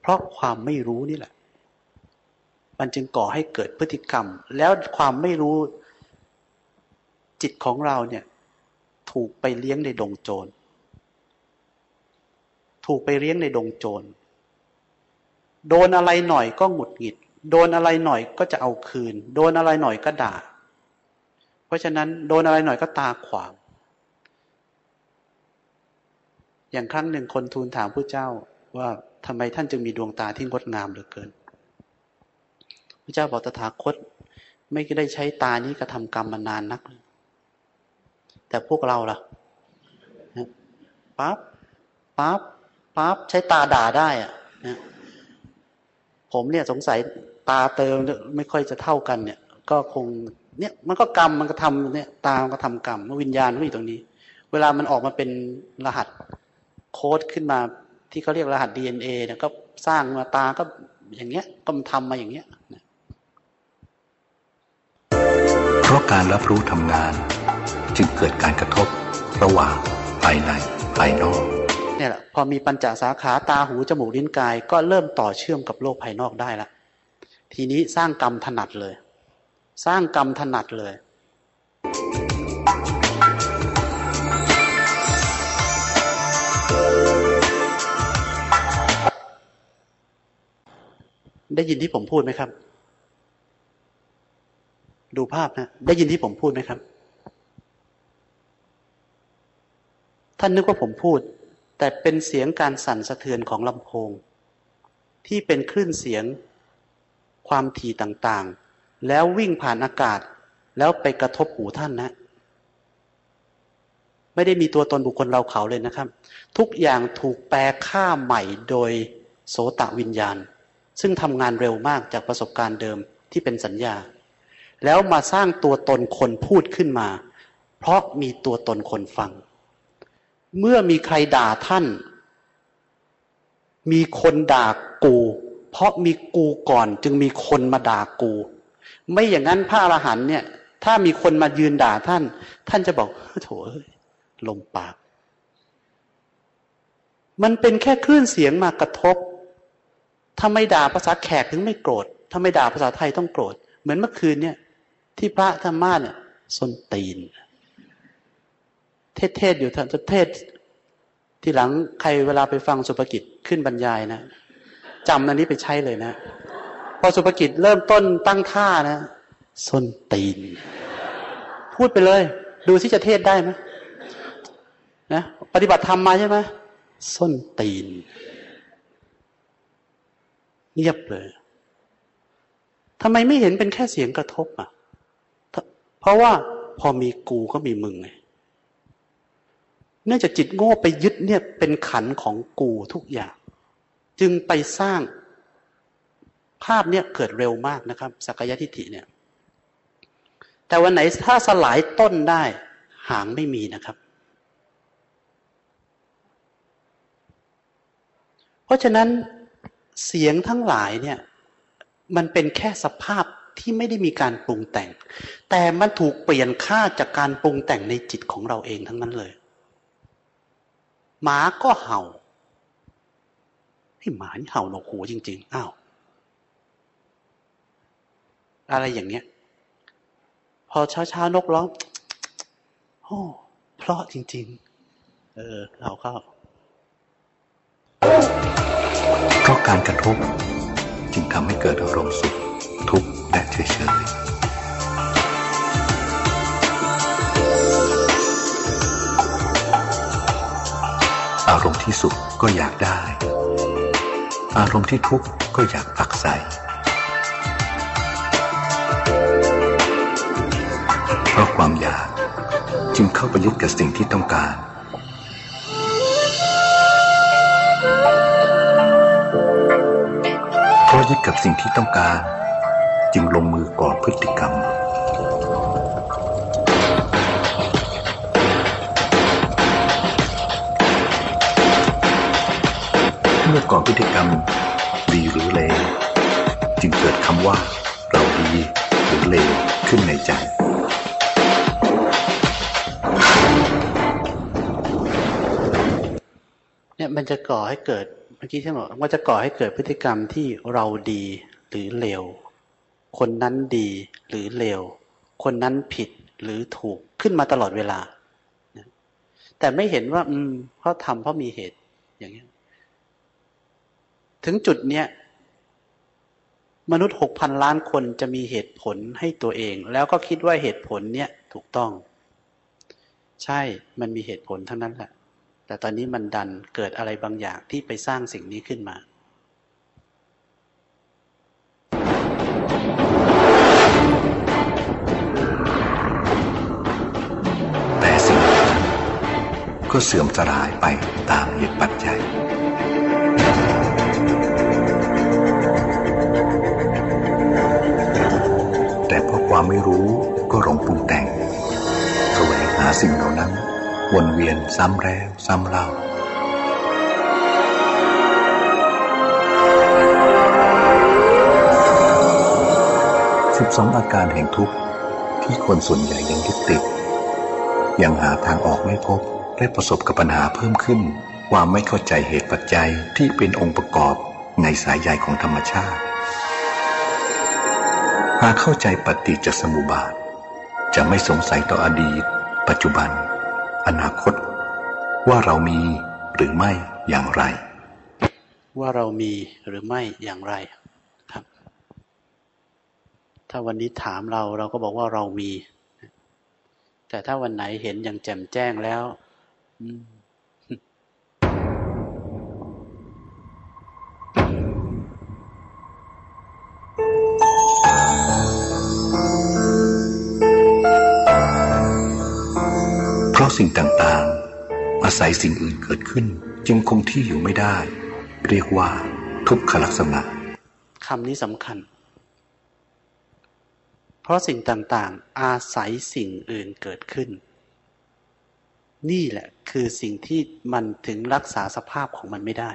Speaker 1: เพราะความไม่รู้นี่แหละ มันจึงก่อให้เกิดพฤติกรรม แล้วความไม่รู้จิตของเราเนี่ย ถูกไปเลี้ยงในดงโจร ถูกไปเลี้ยงในดงโจร โดนอะไรหน่อยก็หงุดหงิด โดนอะไรหน่อยก็จะเอาคืน โดนอะไรหน่อยก็ด่า เพราะฉะนั้นโดนอะไรหน่อยก็ตาขวาง อย่างครั้งหนึ่งคนทูลถามพระเจ้าว่า ทำไมท่านจึงมีดวงตาที่งดงามเหลือเกิน พระเจ้าบอกตถาคตไม่ได้ใช้ตานี้กระทำกรรมมานานนัก แต่พวกเราล่ะปั๊บปั๊บปั๊บใช้ตาด่าได้อะนะผมเนี่ยสงสัยตาเติมไม่ค่อยจะเท่ากันเนี่ย ก็คงเนี่ยมันก็กรรมมันก็ทำเนี่ยตามันก็ทำกรรมวิญญาณก็อยู่ตรงนี้ เวลามันออกมาเป็นรหัสโค้ดขึ้นมา ที่เขาเรียกรหัส DNA เนี่ยก็สร้างมาตาก็อย่างเงี้ยก็ทำมาอย่างเงี้ย
Speaker 2: เพราะการรับรู้ทำงาน จึงเกิดการกระทบระหว่างภายในภายนอก
Speaker 1: เนี่ยแหละพอมีปัญจสาขาตาหูจมูกลิ้นกาย ก็เริ่มต่อเชื่อมกับโลกภายนอกได้ละทีนี้สร้างกรรมถนัดเลย สร้างกรรมถนัดเลย ได้ยินที่ผมพูดไหมครับ ดูภาพนะ ได้ยินที่ผมพูดไหมครับ ท่านนึกว่าผมพูด แต่เป็นเสียงการสั่นสะเทือนของลำโพง ที่เป็นคลื่นเสียงความถี่ต่างๆ แล้ววิ่งผ่านอากาศ แล้วไปกระทบหูท่านนะ ไม่ได้มีตัวตนบุคคลเราเขาเลยนะครับ ทุกอย่างถูกแปลค่าใหม่โดยโสตะวิญญาณ ซึ่งทำงานเร็วมากจากประสบการณ์เดิมที่เป็นสัญญา แล้วมาสร้างตัวตนคนพูดขึ้นมา เพราะมีตัวตนคนฟัง เมื่อมีใครด่าท่าน มีคนด่ากู เพราะมีกูก่อนจึงมีคนมาด่ากู ไม่อย่างนั้นพระอรหันเนี่ย ถ้ามีคนมายืนด่าท่าน ท่านจะบอกโถลมปาก มันเป็นแค่คลื่นเสียงมากระทบ ถ้าไม่ด่าภาษาแขกถึงไม่โกรธ ถ้าไม่ด่าภาษาไทยต้องโกรธ เหมือนเมื่อคืนเนี่ย ที่พระธรรมาเนี่ยส้นตีน เทศเทศอยู่ท่านจะเทศ ที่หลังใครเวลาไปฟังสุภกิจขึ้นบรรยายนะจำอันนี้ไปใช้เลยนะ พอสุภกิจเริ่มต้นตั้งท่านะส้นตีน พูดไปเลย ดูที่จะเทศได้ไหมนะปฏิบัติธรรมมาใช่ไหมส้นตีน เงียบเลยทำไมไม่เห็นเป็นแค่เสียงกระทบอะ เพราะว่าพอมีกูก็มีมึงไงเนื่องจากจิตโง่ไปยึดเนี่ยเป็นขันของกูทุกอย่าง จึงไปสร้าง ภาพเนี่ยเกิดเร็วมากนะครับสักยะทิฏฐิเนี่ย แต่วันไหนถ้าสลายต้นได้ หางไม่มีนะครับ เพราะฉะนั้น เสียงทั้งหลายเนี่ยมันเป็นแค่สภาพที่ไม่ได้มีการปรุงแต่ง แต่มันถูกเปลี่ยนค่าจากการปรุงแต่งในจิตของเราเองทั้งนั้นเลย หมาก็เห่าไอ้หมานี่เห่าหนกหูจริง ๆ อ้าว อะไรอย่างเงี้ย พอเช้าเช้านกร้องโอ้เพราะจริง ๆ เออ เราเข้า
Speaker 2: ราะการกระทบจึงทำให้เกิดอารมณ์สุขทุกข์และเฉยๆอารมณ์ที่สุขก็อยากได้ อารมณ์ที่ทุกข์ก็อยากปักใส่ เพราะความอยากจึงเข้าไปยึดกับสิ่งที่ต้องการ เพราะยึดกับสิ่งที่ต้องการ จึงลงมือก่อพฤติกรรม เมื่อก่อพฤติกรรม ดีหรือเลวจึงเกิดคำว่า เราดีหรือเลวขึ้นในใจ
Speaker 1: เนี่ยมันจะก่อให้เกิด มื่อกี้ที่บอกว่าจะก่อให้เกิดพฤติกรรมที่เราดีหรือเลว คนนั้นดีหรือเลว คนนั้นผิดหรือถูกขึ้นมาตลอดเวลา แต่ไม่เห็นว่า อืมเขาทำเพราะมีเหตุ อย่างนี้ถึงจุดเนี้ยมนุษย์หกพันล้านคนจะมีเหตุผลให้ตัวเอง แล้วก็คิดว่าเหตุผลเนี้ยถูกต้อง ใช่มันมีเหตุผลทั้งนั้นแหละ แต่ตอนนี้มันดันเกิดอะไรบางอย่างที่ไปสร้างสิ่งนี้ขึ้นมา
Speaker 2: แต่สิ่งนั้ก็เสื่อมสลายไปตามเหตุปัจจัย แต่เพราะความไม่รู้ก็หลงปรุงแต่งแสวงหาสิ่งเหล่านั้น วนเวียนซ้ำแล้วซ้ำเล่าสิบสองอาการแห่งทุกข์ที่คนส่วนใหญ่ยังยึดติด ยังหาทางออกไม่พบและประสบกับปัญหาเพิ่มขึ้น ความไม่เข้าใจเหตุปัจจัยที่เป็นองค์ประกอบในสายใยของธรรมชาติ หากเข้าใจปฏิจจสมุปบาท จะไม่สงสัยต่ออดีต ปัจจุบัน อนาคต ว่าเรามีหรือไม่อย่างไร
Speaker 1: ว่าเรามีหรือไม่อย่างไรครับ ถ้าวันนี้ถามเราเราก็บอกว่าเรามี แต่ถ้าวันไหนเห็นอย่างแจ่มแจ้งแล้ว อืมะ
Speaker 2: สิ่งต่างๆ อาศัยสิ่งอื่นเกิดขึ้น จึงคงที่อยู่ไม่ได้ เรียกว่า ทุกขลักษณะ
Speaker 1: คำนี้สำคัญ เพราะสิ่งต่างๆ อาศัยสิ่งอื่นเกิดขึ้น นี่แหละคือสิ่งที่มันถึงรักษาสภาพของมันไม่ได้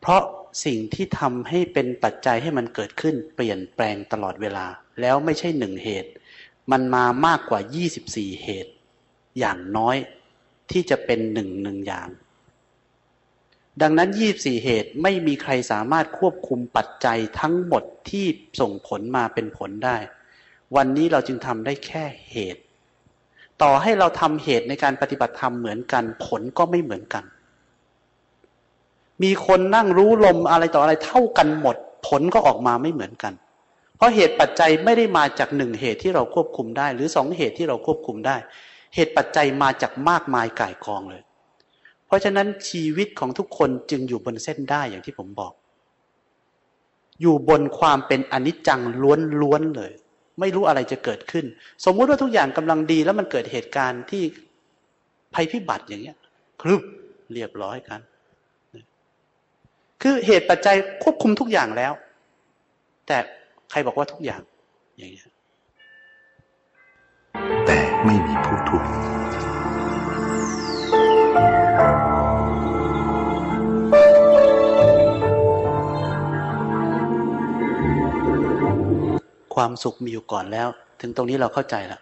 Speaker 1: เพราะสิ่งที่ทำให้เป็นปัจจัยให้มันเกิดขึ้น เปลี่ยนแปลงตลอดเวลา แล้วไม่ใช่หนึ่งเหตุ มันมามากกว่า 24 เหตุ อย่างน้อยที่จะเป็นหนึ่งหนึ่งอย่าง ดังนั้น24เหตุไม่มีใครสามารถควบคุมปัจจัยทั้งหมดที่ส่งผลมาเป็นผลได้ วันนี้เราจึงทำได้แค่เหตุ ต่อให้เราทำเหตุในการปฏิบัติธรรมเหมือนกัน ผลก็ไม่เหมือนกัน มีคนนั่งรู้ลมอะไรต่ออะไรเท่ากันหมด ผลก็ออกมาไม่เหมือนกันเพราะเหตุปัจจัยไม่ได้มาจากหนึ่งเหตุที่เราควบคุมได้ หรือสองเหตุที่เราควบคุมได้ เหตุปัจจัยมาจากมากมายก่ายกองเลย เพราะฉะนั้นชีวิตของทุกคนจึงอยู่บนเส้นได้อย่างที่ผมบอก อยู่บนความเป็นอนิจจังล้วนๆเลย ไม่รู้อะไรจะเกิดขึ้น สมมุติว่าทุกอย่างกำลังดีแล้วมันเกิดเหตุการณ์ที่ภัยพิบัติอย่างเงี้ยครึบเรียบร้อยกัน คือเหตุปัจจัยควบคุมทุกอย่างแล้ว แต่ใครบอกว่าทุกอย่างอย่างเงี้ย ความสุขมีอยู่ก่อนแล้ว ถึงตรงนี้เราเข้าใจแล้ว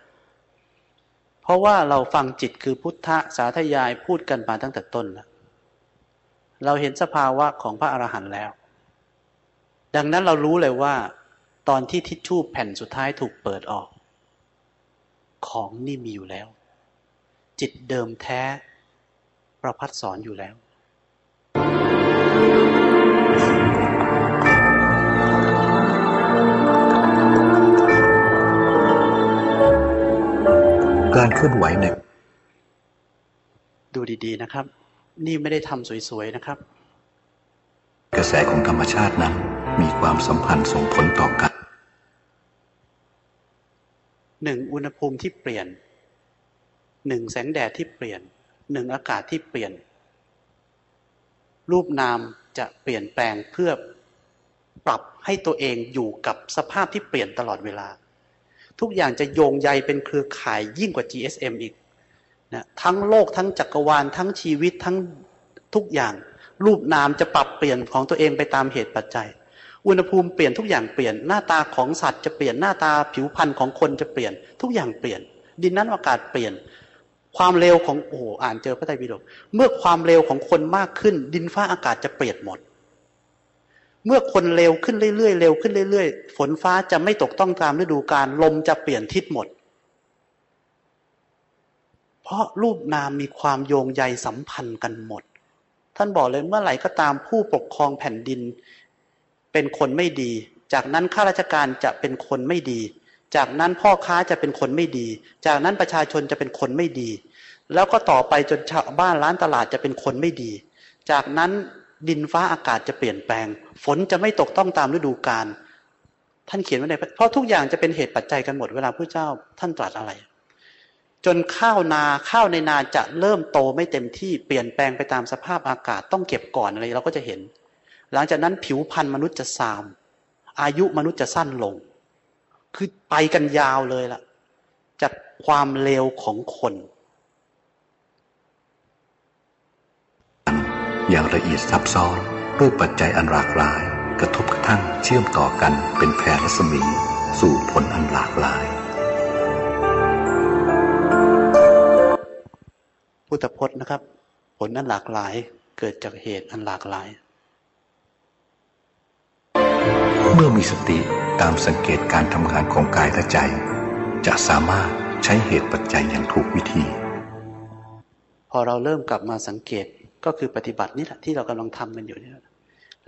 Speaker 1: เพราะว่าเราฟังจิตคือพุทธสาธยายพูดกันมาตั้งแต่ต้นแล้วเราเห็นสภาวะของพระอรหันต์แล้ว ดังนั้นเรารู้เลยว่า ตอนที่ทิชชู่แผ่นสุดท้ายถูกเปิดออก ของนี่มีอยู่แล้ว จิตเดิมแท้ ประพัดสอนอยู่แล้ว
Speaker 2: การเคลื่อนไหวใน
Speaker 1: ดูดีๆนะครับ นี่ไม่ได้ทำสวยๆนะครับ
Speaker 2: กระแสของธรรมชาตินั้นมีความสัมพันธ์ส่งผลต่อกัน
Speaker 1: หนึ่งอุณหภูมิที่เปลี่ยนหนึ่งแสงแดดที่เปลี่ยนหนึ่งอากาศที่เปลี่ยน รูปนามจะเปลี่ยนแปลงเพื่อปรับให้ตัวเองอยู่กับสภาพที่เปลี่ยนตลอดเวลา ทุกอย่างจะโยงใยเป็นเครือข่ายยิ่งกว่า GSM อีกนะทั้งโลกทั้งจักรวาล ทั้งชีวิตทั้งทุกอย่าง รูปนามจะปรับเปลี่ยนของตัวเองไปตามเหตุปัจจัย อุณหภูมิเปลี่ยนทุกอย่างเปลี่ยนหน้าตาของสัตว์จะเปลี่ยนหน้าตาผิวพรรณของคนจะเปลี่ยน ทุกอย่างเปลี่ยน ดินน้ำอากาศเปลี่ยน ความเร็วของโอ้อ่านเจอพระไตรปิฎกเมื่อความเร็วของคนมากขึ้น ดินฟ้าอากาศจะเปลี่ยนหมด เมื่อคนเร็วขึ้นเรื่อยๆเร็วขึ้นเรื่อยๆ ฝนฟ้าจะไม่ตกต้องตามฤดูกาลลมจะเปลี่ยนทิศหมด เพราะรูปนามมีความโยงใยสัมพันธ์กันหมด ท่านบอกเลยเมื่อไหร่ก็ตามผู้ปกครองแผ่นดิน เป็นคนไม่ดี จากนั้นข้าราชการจะเป็นคนไม่ดี จากนั้นพ่อค้าจะเป็นคนไม่ดี จากนั้นประชาชนจะเป็นคนไม่ดี แล้วก็ต่อไปจนชาวบ้านร้านตลาดจะเป็นคนไม่ดี จากนั้น ดินฟ้าอากาศจะเปลี่ยนแปลง ฝนจะไม่ตกต้องตามฤดูกาลท่านเขียนไว้ในเพราะทุกอย่างจะเป็นเหตุปัจจัยกันหมดเวลาพระเจ้าท่านตรัสอะไร จนข้าวนาข้าวในนาจะเริ่มโตไม่เต็มที่เปลี่ยนแปลงไปตามสภาพอากาศต้องเก็บก่อนอะไรเราก็จะเห็น หลังจากนั้นผิวพรรณมนุษย์จะซาม อายุมนุษย์จะสั้นลง คือไปกันยาวเลยล่ะ จากความเลวของคน
Speaker 2: อย่างละเอียดซับซ้อนด้วยปัจจัยอันหลากหลาย กระทบกระทั่งเชื่อมต่อกันเป็นแผ่รัศมี สู่ผลอันหลากหลาย
Speaker 1: พุทธพจน์นะครับ ผลอันหลากหลายเกิดจากเหตุอันหลากหลาย
Speaker 2: เมื่อมีสติตามสังเกตการทำงานของกายและใจ จะสามารถใช้เหตุปัจจัยอย่างถูกวิธี
Speaker 1: พอเราเริ่มกลับมาสังเกต ก็คือปฏิบัตินี่แหละที่เรากำลังทำกันอยู่นี่แหละ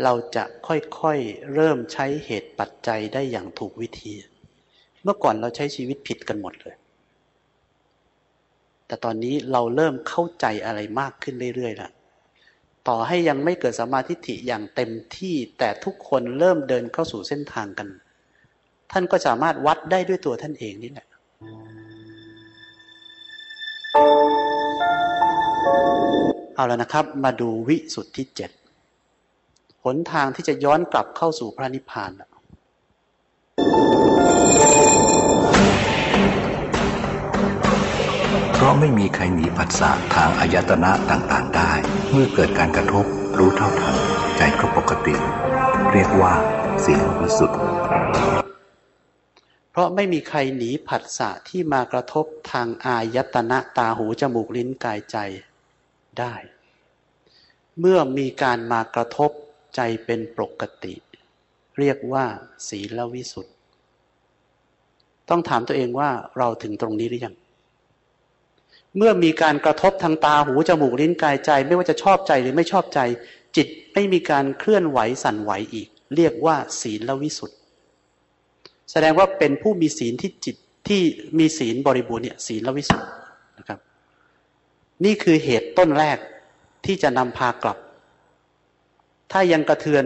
Speaker 1: เราจะค่อยๆเริ่มใช้เหตุปัจจัยได้อย่างถูกวิธี เมื่อก่อนเราใช้ชีวิตผิดกันหมดเลย แต่ตอนนี้เราเริ่มเข้าใจอะไรมากขึ้นเรื่อยๆแล้วต่อให้ยังไม่เกิดสมาธิิอย่างเต็มที่แต่ทุกคนเริ่มเดินเข้าสู่เส้นทางกัน ท่านก็สามารถวัดได้ด้วยตัวท่านเองนี่แหละ เอาแล้วนะครับ มาดูวิสุทธิเจ็ดหนทางที่จะย้อนกลับเข้าสู่พระนิพพาน
Speaker 2: เพราะไม่มีใครหนีผัสสะทางอายตนะต่างๆได้ เมื่อเกิดการกระทบรู้เท่าทันใจก็ปกติ เรียกว่าสิ่งวิสุทธิ์
Speaker 1: เพราะไม่มีใครหนีผัสสะที่มากระทบทางอายตนะตาหูจมูกลิ้นกายใจ ได้ เมื่อมีการมากระทบใจเป็นปกติ เรียกว่า ศีลวิสุทธิ์ ต้องถามตัวเองว่าเราถึงตรงนี้หรือยัง เมื่อมีการกระทบทางตาหูจมูกลิ้นกายใจ ไม่ว่าจะชอบใจหรือไม่ชอบใจ จิตไม่มีการเคลื่อนไหวสั่นไหวอีก เรียกว่า ศีลวิสุทธิ์ แสดงว่าเป็นผู้มีศีลที่จิตที่มีศีลบริบูรณ์เนี่ยศีลวิสุทธิ์ นะครับนี่คือเหตุต้นแรกที่จะนำพากลับ ถ้ายังกระเทือน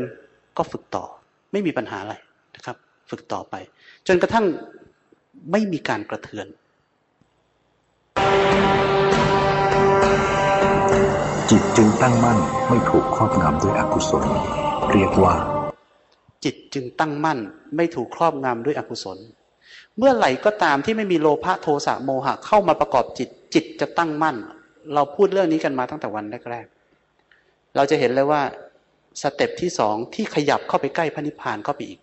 Speaker 1: ก็ฝึกต่อ ไม่มีปัญหาอะไรนะครับ ฝึกต่อไป จนกระทั่งไม่มีการกระเทือน
Speaker 2: จิตจึงตั้งมั่นไม่ถูกครอบงำด้วยอกุศล เรียกว่า
Speaker 1: จิตจึงตั้งมั่นไม่ถูกครอบงำด้วยอกุศล เมื่อไหร่ก็ตามที่ไม่มีโลภะโทสะโมหะเข้ามาประกอบจิต จิตจะตั้งมั่น เราพูดเรื่องนี้กันมาตั้งแต่วันแรกๆ เราจะเห็นเลยว่าสเต็ปที่สองที่ขยับเข้าไปใกล้พระนิพพานเข้าไปอีก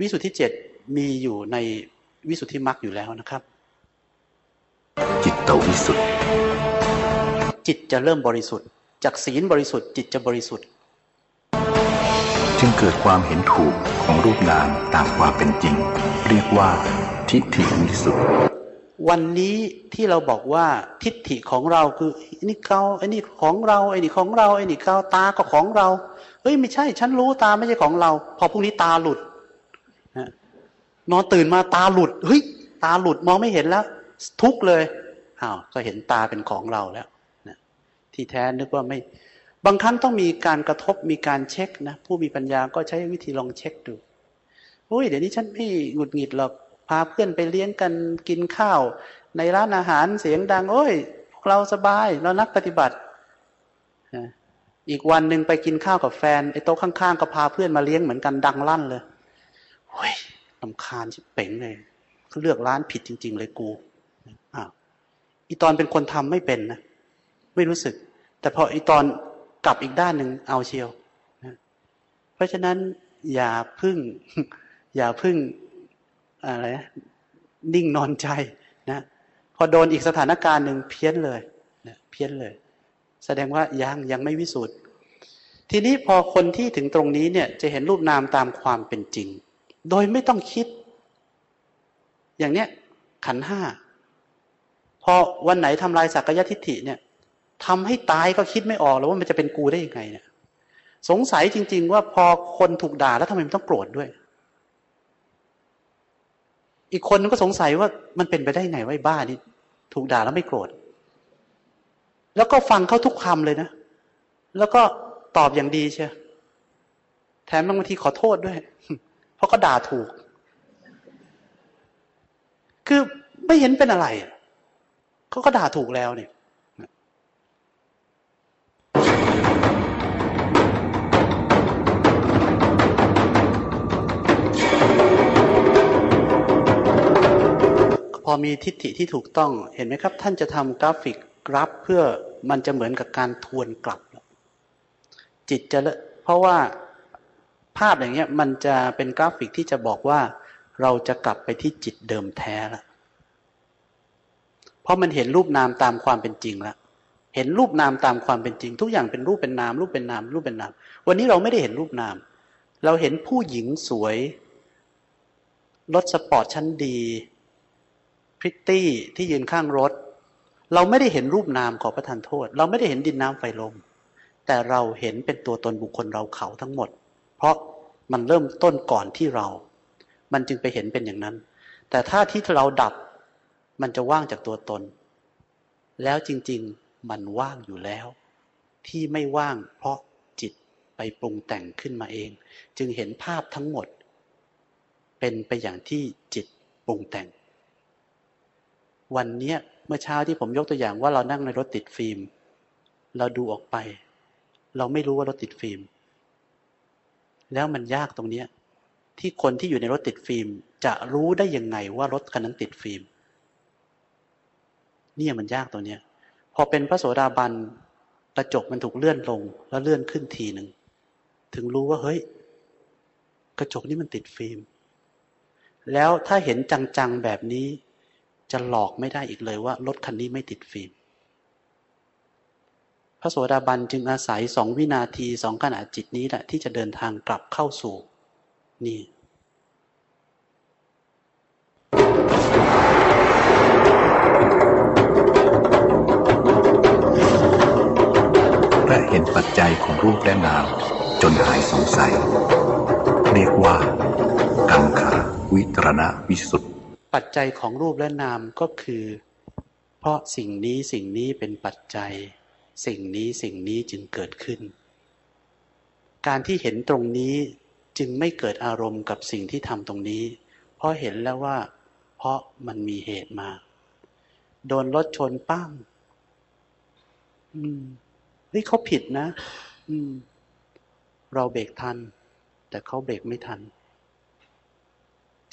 Speaker 1: วิสุทธิเจ็ดมีอยู่ในวิสุทธิมรรคอยู่แล้วนะครับ
Speaker 2: จิตตวิสุทธิ์
Speaker 1: จิตจะเริ่มบริสุทธิ์ จากศีลบริสุทธิ์จิตจะบริสุทธิ์
Speaker 2: จึงเกิดความเห็นถูกของรูปนามตามความเป็นจริง เรียกว่าทิฏฐิวิสุทธิ์
Speaker 1: วันนี้ที่เราบอกว่าทิฏฐิของเราคือไอ้นี่เกาไอ้นี่ของเราไอ้นี่ของเราไอ้นี่เกาตาก็ของเราเฮ้ยไม่ใช่ ฉันรู้ตาไม่ใช่ของเรา พอพรุ่งนี้ตาหลุดนอนตื่นมาตาหลุดเฮ้ยตาหลุดมองไม่เห็นแล้ว ทุกเลยอ้าวก็เห็นตาเป็นของเราแล้วนะที่แท้นึกว่าไม่ บางครั้งต้องมีการกระทบมีการเช็คนะผู้มีปัญญาก็ใช้วิธีลองเช็คดูโอ้ยเดี๋ยวนี้ฉันไม่หงุดหงิดหรอก พาเพื่อนไปเลี้ยงกันกินข้าว ในร้านอาหารเสียงดัง โอ้ยพวกเราสบายเรานักปฏิบัติอีกวันหนึ่งไปกินข้าวกับแฟนไอ้โต๊ะข้างๆก็พาเพื่อนมาเลี้ยงเหมือนกันดังลั่นเลยโอ้ยลำคาญชิบเป๋งเลยเขาเลือกร้านผิดจริง ๆ เลยกูอ้าวอีตอนเป็นคนทำไม่เป็นนะไม่รู้สึก แต่พออีตอนกลับอีกด้านหนึ่งเอาเชียวนะเพราะฉะนั้นอย่าพึ่ง อย่าพึ่ง อะไรนิ่งนอนใจนะพอโดนอีกสถานการณ์หนึ่งเพี้ยนเลยนะเพี้ยนเลย แสดงว่ายังยังไม่วิสุทธ์ทีนี้พอคนที่ถึงตรงนี้เนี่ยจะเห็นรูปนามตามความเป็นจริง โดยไม่ต้องคิด อย่างเนี้ยขันห้าพอวันไหนทำลายสักยทิฏฐิเนี่ยทำให้ตายก็คิดไม่ออกแล้วว่ามันจะเป็นกูได้ยังไงเนี่ยสงสัยจริง ๆ ว่าพอคนถูกด่าแล้วทำไมมันต้องโกรธด้วย อีกคนนึงก็สงสัยว่ามันเป็นไปได้ไงว่าบ้านี่ถูกด่าแล้วไม่โกรธ แล้วก็ฟังเขาทุกคำเลยนะ แล้วก็ตอบอย่างดีเชียแถมบางทีขอโทษด้วย เพราะก็ด่าถูก คือไม่เห็นเป็นอะไรเขาก็ด่าถูกแล้วเนี่ย พอมีทิฏฐิที่ถูกต้องเห็นไหมครับ ท่านจะทำกราฟิกกราฟเพื่อมันจะเหมือนกับการทวนกลับ จิตจะเพราะว่าภาพอย่างเงี้ยมันจะเป็นกราฟิกที่จะบอกว่า เราจะกลับไปที่จิตเดิมแท้ละเพราะมันเห็นรูปนามตามความเป็นจริงแล้วเห็นรูปนามตามความเป็นจริง ทุกอย่างเป็นรูปเป็นนาม รูปเป็นนาม รูปเป็นนาม วันนี้เราไม่ได้เห็นรูปนาม เราเห็นผู้หญิงสวยรถสปอร์ตชั้นดี พริตตี้ที่ยืนข้างรถ เราไม่ได้เห็นรูปนามขอประทานโทษ เราไม่ได้เห็นดินน้ำไฟลม แต่เราเห็นเป็นตัวตนบุคคลเราเขาทั้งหมด เพราะมันเริ่มต้นก่อนที่เรา มันจึงไปเห็นเป็นอย่างนั้น แต่ถ้าที่เราดับมันจะว่างจากตัวตน แล้วจริงๆมันว่างอยู่แล้ว ที่ไม่ว่างเพราะจิตไปปรุงแต่งขึ้นมาเอง จึงเห็นภาพทั้งหมด เป็นไปอย่างที่จิตปรุงแต่ง วันเนี้ยเมื่อเช้าที่ผมยกตัวอย่างว่าเรานั่งในรถติดฟิล์ม เราดูออกไป เราไม่รู้ว่ารถติดฟิล์ม แล้วมันยากตรงเนี้ยที่คนที่อยู่ในรถติดฟิล์ม จะรู้ได้ยังไงว่ารถคันนั้นติดฟิล์มเนี่ยมันยากตรงเนี้ย พอเป็นพระโสดาบันกระจกมันถูกเลื่อนลง แล้วเลื่อนขึ้นทีหนึ่งถึงรู้ว่าเฮ้ย กระจกนี่มันติดฟิล์ม แล้วถ้าเห็นจังๆแบบนี้ จะหลอกไม่ได้อีกเลยว่ารถคันนี้ไม่ติดฟิล์มพระโสดาบันจึงอาศัยสองวินาทีสองขณะจิตนี้แหละที่จะเดินทางกลับเข้าสู่ นี่
Speaker 2: และเห็นปัจจัยของรูปและนามจนหายสงสัย เรียกว่า กังขาวิตรณวิสุทธิ
Speaker 1: ปัจจัยของรูปและนามก็คือ เพราะสิ่งนี้สิ่งนี้เป็นปัจจัย สิ่งนี้สิ่งนี้จึงเกิดขึ้น การที่เห็นตรงนี้จึงไม่เกิดอารมณ์กับสิ่งที่ทำตรงนี้ เพราะเห็นแล้วว่า เพราะมันมีเหตุมา โดนรถชนปั้งอืมเฮ้ยเขาผิดนะ อืม เราเบรกทัน แต่เขาเบรกไม่ทัน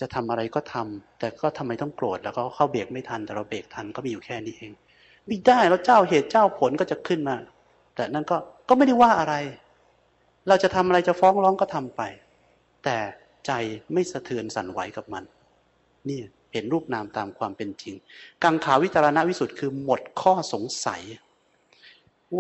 Speaker 1: จะทำอะไรก็ทำแต่ก็ทำไมต้องโกรธแล้วก็เข้าเบรกไม่ทัน แต่เราเบรกทันก็มีอยู่แค่นี้เองไม่ได้แล้วเจ้าเหตุเจ้าผลก็จะขึ้นมา แต่นั่นก็ก็ไม่ได้ว่าอะไร เราจะทำอะไรจะฟ้องร้องก็ทำไป แต่ใจไม่สะเทือนสั่นไหวกับมัน นี่เห็นรูปนามตามความเป็นจริง กังขาวิจารณวิสุทธ์คือหมดข้อสงสัย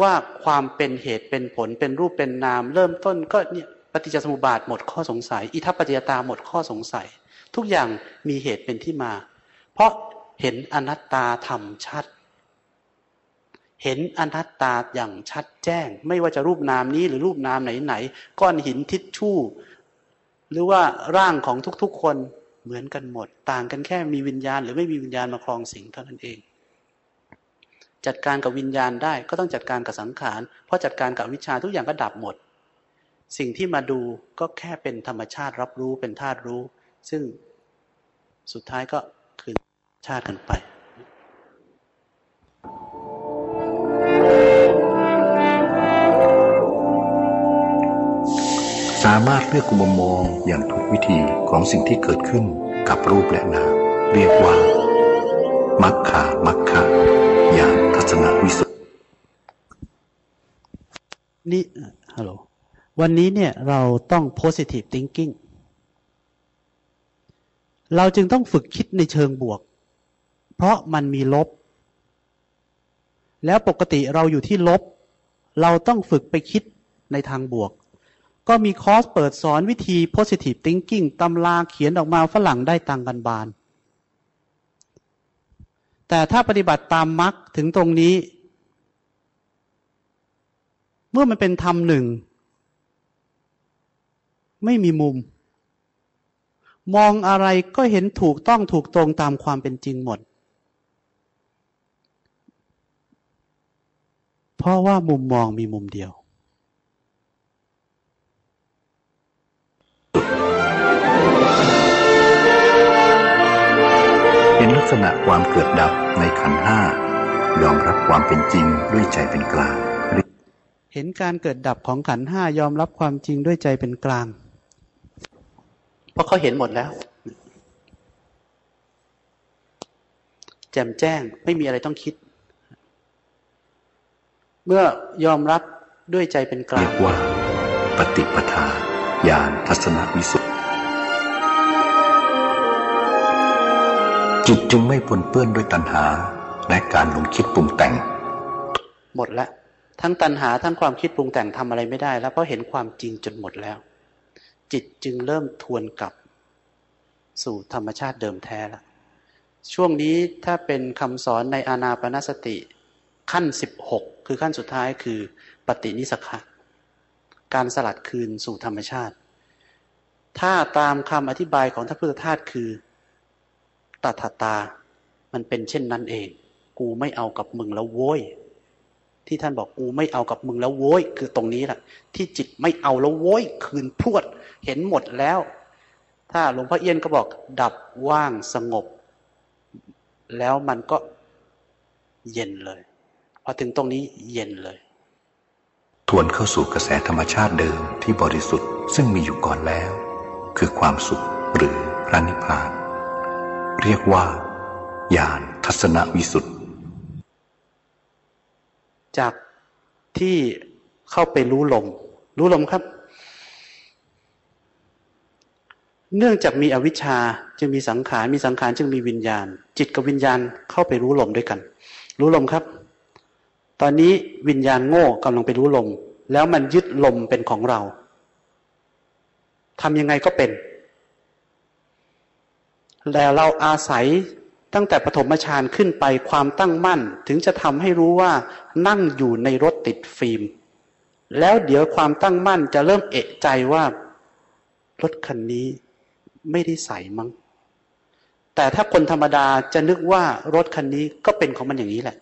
Speaker 1: ว่าความเป็นเหตุเป็นผลเป็นรูปเป็นนาม เริ่มต้นก็เนี่ยปฏิจจสมุปบาทหมดข้อสงสัย อิทัปปัจจยตาหมดข้อสงสัย ทุกอย่างมีเหตุเป็นที่มา เพราะเห็นอนัตตาธรรมชัด เห็นอนัตตาอย่างชัดแจ้ง ไม่ว่าจะรูปนามนี้หรือรูปนามไหนๆก้อนหินทิชชู่ หรือว่าร่างของทุกๆคนเหมือนกันหมด ต่างกันแค่มีวิญญาณ หรือไม่มีวิญญาณมาครองสิ่งเท่านั้นเอง จัดการกับวิญญาณได้ก็ต้องจัดการกับสังขาร เพราะจัดการกับวิชาทุกอย่างก็ดับหมด สิ่งที่มาดูก็แค่เป็นธรรมชาติรับรู้เป็นธาตุรู้ ซึ่งสุดท้ายก็คือชาติกันไป
Speaker 2: สามารถเลือกมุมมองอย่างถูกวิธีของสิ่งที่เกิดขึ้นกับรูปและนามเรียกว่า มัคคามัคคะอย่างทัศนวิสุทธิ
Speaker 1: นี่ฮัลโหลวันนี้เนี่ยเราต้อง positive thinking เราจึงต้องฝึกคิดในเชิงบวก เพราะมันมีลบ แล้วปกติเราอยู่ที่ลบ เราต้องฝึกไปคิดในทางบวก ก็มีคอร์สเปิดสอนวิธี positive thinking ตำราเขียนออกมาฝรั่งได้ตังกันบาน แต่ถ้าปฏิบัติตามมรรคถึงตรงนี้ เมื่อมันเป็นธรรมหนึ่ง ไม่มีมุม มองอะไรก็เห็นถูกต้องถูกตรงตามความเป็นจริงหมด เพราะว่ามุมมองมีมุมเดียว
Speaker 2: เห็นลักษณะความเกิดดับในขันธ์ห้ายอมรับความเป็นจริงด้วยใจเป็นกลาง
Speaker 1: เห็นการเกิดดับของขันธ์ห้ายอมรับความจริงด้วยใจเป็นกลาง เพราะเขาเห็นหมดแล้ว แจ่มแจ้งไม่มีอะไรต้องคิด เมื่อยอมรับด้วยใจเป็นกลา
Speaker 2: เรี
Speaker 1: ง
Speaker 2: ยกว่า ปฏิปทาญาณทัศนวิสุทธิจิตจึงไม่ปนเปื้อนด้วยตัณหาและการหลงคิดปรุงแต่ง
Speaker 1: หมดแล้ว ทั้งตัณหาทั้งความคิดปรุงแต่งทำอะไรไม่ได้ แล้วเพราะเห็นความจริงจนหมดแล้ว จิตจึงเริ่มทวนกลับ สู่ธรรมชาติเดิมแท้ล้วช่วงนี้ถ้าเป็นคำสอนในอานาปนสติ ขั้นสิบหกคือขั้นสุดท้ายคือปฏินิสขะการสลัดคืนสู่ธรรมชาติ ถ้าตามคำอธิบายของท่านพุทธทาสคือตถาตา มันเป็นเช่นนั้นเอง กูไม่เอากับมึงแล้วโว้ย ที่ท่านบอกกูไม่เอากับมึงแล้วโว้ย คือตรงนี้แหละที่จิตไม่เอาแล้วโว้ย คืนพรวด เห็นหมดแล้ว ถ้าหลวงพ่อเอี้ยนก็บอก ดับว่างสงบ แล้วมันก็เย็นเลย พอถึงตรงนี้เย็นเลย
Speaker 2: ทวนเข้าสู่กระแสธรรมชาติเดิมที่บริสุทธิ์ซึ่งมีอยู่ก่อนแล้ว คือความสุขหรือพระนิพพาน เรียกว่าญาณทัศนวิสุทธิ
Speaker 1: จากที่เข้าไปรู้ลม รู้ลมครับ เนื่องจากมีอวิชชาจึงมีสังขารมีสังขารจึงมีวิญญาณ จิตกับวิญญาณเข้าไปรู้ลมด้วยกัน รู้ลมครับ ตอนนี้วิญญาณโง่กำลังไปรู้ลม แล้วมันยึดลมเป็นของเราทำยังไงก็เป็น แล้วเราอาศัยตั้งแต่ปฐมฌานขึ้นไปความตั้งมั่น ถึงจะทำให้รู้ว่านั่งอยู่ในรถติดฟิล์ม แล้วเดี๋ยวความตั้งมั่นจะเริ่มเอะใจว่ารถคันนี้ ไม่ได้ใส่มั้ง แต่ถ้าคนธรรมดาจะนึกว่ารถคันนี้ก็เป็นของมันอย่างนี้แหละ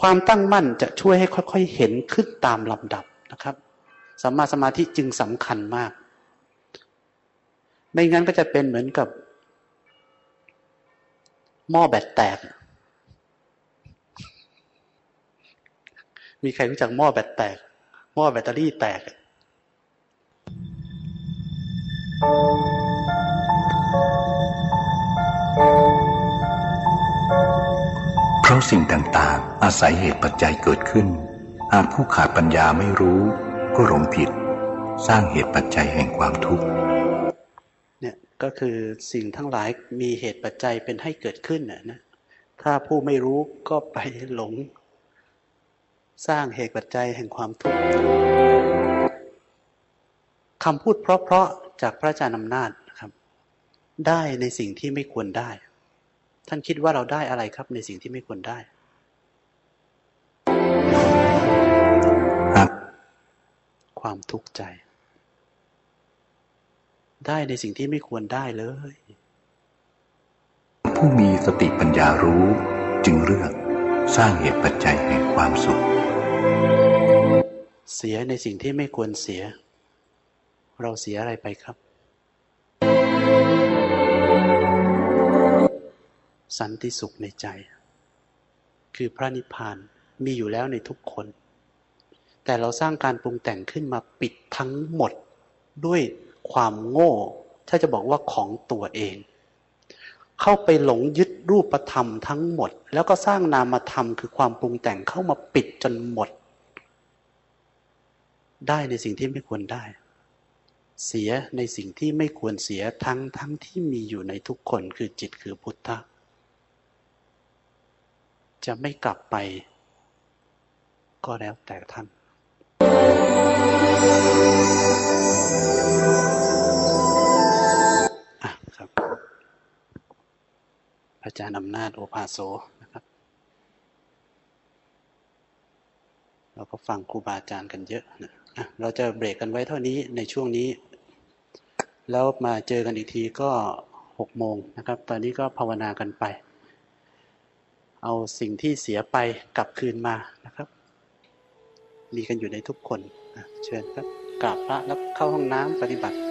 Speaker 1: ความตั้งมั่นจะช่วยให้ค่อยๆเห็นขึ้นตามลำดับนะครับสัมมาสมาธิจึงสำคัญมาก ไม่งั้นก็จะเป็นเหมือนกับ หม้อแบตแตก มีใครรู้จักหม้อแบตแตก หม้อแบตเตอรี่แตก
Speaker 2: เพราะสิ่งต่างๆ อาศัยเหตุปัจจัยเกิดขึ้น หากผู้ขาดปัญญาไม่รู้ก็หลงผิด สร้างเหตุปัจจัยแห่งความทุกข์
Speaker 1: เนี่ยก็คือสิ่งทั้งหลายมีเหตุปัจจัยเป็นให้เกิดขึ้นนะนะถ้าผู้ไม่รู้ก็ไปหลง สร้างเหตุปัจจัยแห่งความทุกข์คำพูดเพราะๆ จากพระอาจารย์อำนาจนะครับ ได้ในสิ่งที่ไม่ควรได้ ท่านคิดว่าเราได้อะไรครับในสิ่งที่ไม่ควรได้
Speaker 2: ครับ
Speaker 1: ความทุกข์ใจ ได้ในสิ่งที่ไม่ควรได้เลย
Speaker 2: ผู้มีสติปัญญารู้จึงเลือกสร้างเหตุปัจจัยแห่งความสุข
Speaker 1: เสียในสิ่งที่ไม่ควรเสีย เราเสียอะไรไปครับ สันติสุขในใจ คือพระนิพพานมีอยู่แล้วในทุกคน แต่เราสร้างการปรุงแต่งขึ้นมาปิดทั้งหมดด้วยความโง่ ถ้าจะบอกว่าของตัวเอง เข้าไปหลงยึดรูปธรรมทั้งหมด แล้วก็สร้างนามธรรมคือความปรุงแต่งเข้ามาปิดจนหมด ได้ในสิ่งที่ไม่ควรได้ เสียในสิ่งที่ไม่ควรเสียทั้งทั้งที่มีอยู่ในทุกคนคือจิตคือพุทธะ จะไม่กลับไป ก็แล้วแต่ท่าน อะครับ อาจารย์อำนาจโอภาโสนะครับ เราก็ฟังครูบาอาจารย์กันเยอะนะอะเราจะเบรกกันไว้เท่านี้ในช่วงนี้ แล้วมาเจอกันอีกทีก็หกโมงนะครับ ตอนนี้ก็ภาวนากันไป เอาสิ่งที่เสียไปกลับคืนมานะครับ มีกันอยู่ในทุกคนเชิญครับกราบพระแล้วเข้าห้องน้ำปฏิบัติ